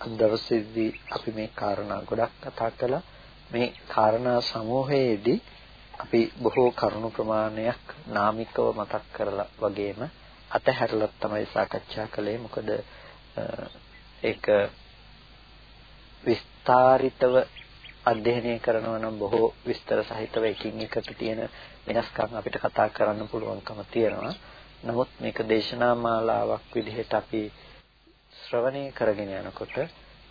අද දවසේදී අපි මේ කාරණා ගොඩක් කතා කළා. මේ කාරණා සමූහයේදී අපි බොහෝ කරුණු ප්‍රමාණයක් නාමිකව මතක් කරලා වගේම අතහැරලා තමයි සාකච්ඡා කළේ. මොකද ඒක විස්තරිතව අධ්‍යයනය කරනවා නම් බොහෝ විස්තර සහිතව එකින් එකට තියෙන වෙනස්කම් අපිට කතා කරන්න පුළුවන්කම තියෙනවා. නමුත් මේක දේශනා මාලාවක් විදිහට අපි ශ්‍රවණය කරගෙන යනකොට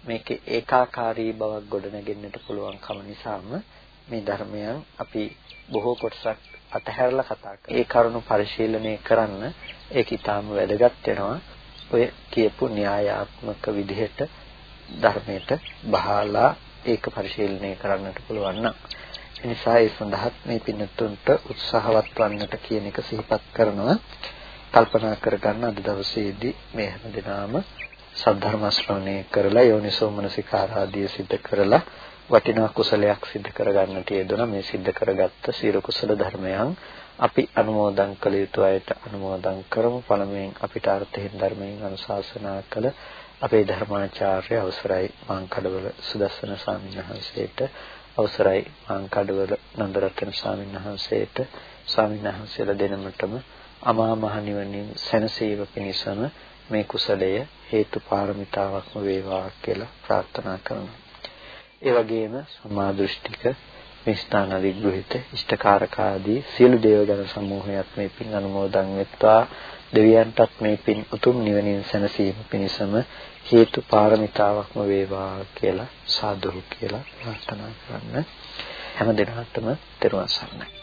මේකේ ඒකාකාරී බවක් ගොඩනගෙන්නට පුළුවන්කම නිසාම මේ ධර්මයන් අපි බොහෝ කොටසක් අතහැරලා කතා කරනවා. ඒ කරුණු පරිශීලනය කරන්න ඒක ඊටාම වැදගත් වෙනවා. ඔය කියපු න්‍යායාත්මක විදිහට ධර්මයට බහලා ඒක පරිශීලනය කරන්නට පුළුවන් නම් එනිසා ඒ සඳහා මේ පින්නතුන්ට උත්සාහවත් වන්නට කියන එක සිහිපත් කරනවා. කල්පනා කරගන්න අද දවසේදී මේ හැම දිනාම සද්ධර්ම ශ්‍රවණය කරලා යෝනිසෝ මනසිකාරාදී සිද්ධ කරලා වටිනා කුසලයක් සිද්ධ කරගන්නට යෙදුණා. මේ සිද්ධ කරගත්ත සියලු කුසල ධර්මයන් අපි අනුමෝදන් කළ යුතු අයට අනුමෝදන් කරමු. පළමුවෙන් අපිට අර්ථයෙන් ධර්මයෙන් අනුශාසනා කළ අපේ ධර්මාචාර්ය අවසරයි මාංකඩවල සුදස්සන ස්වාමීන් වහන්සේට අවසරයි මාංකඩවල නන්දරත්න ස්වාමීන් වහන්සේට ස්වාමීන් වහන්සේලා දෙනමතම අමා මහ නිවනින් සැනසීම පිණිසම මේ කුසලය හේතු පාරමිතාවක්ම වේවා කියලා ප්‍රාර්ථනා කරනවා. ඒ වගේම සමා දෘෂ්ටික මේ ස්ථාන අධිග්‍රහිත ඉෂ්ඨකාරකාදී සියලු දේවගණ සමූහයක් මේ පින් අනුමෝදන් වෙත්වා දෙවියන්ටත් මේ පින් උතුම් නිවනින් සැනසීම පිණිසම හේතු පාරමිතාවක්ම වේවා කියලා සාදු කියලා ප්‍රාර්ථනා කරන්න. හැම දිනකටම තෙරුවන් සරණයි.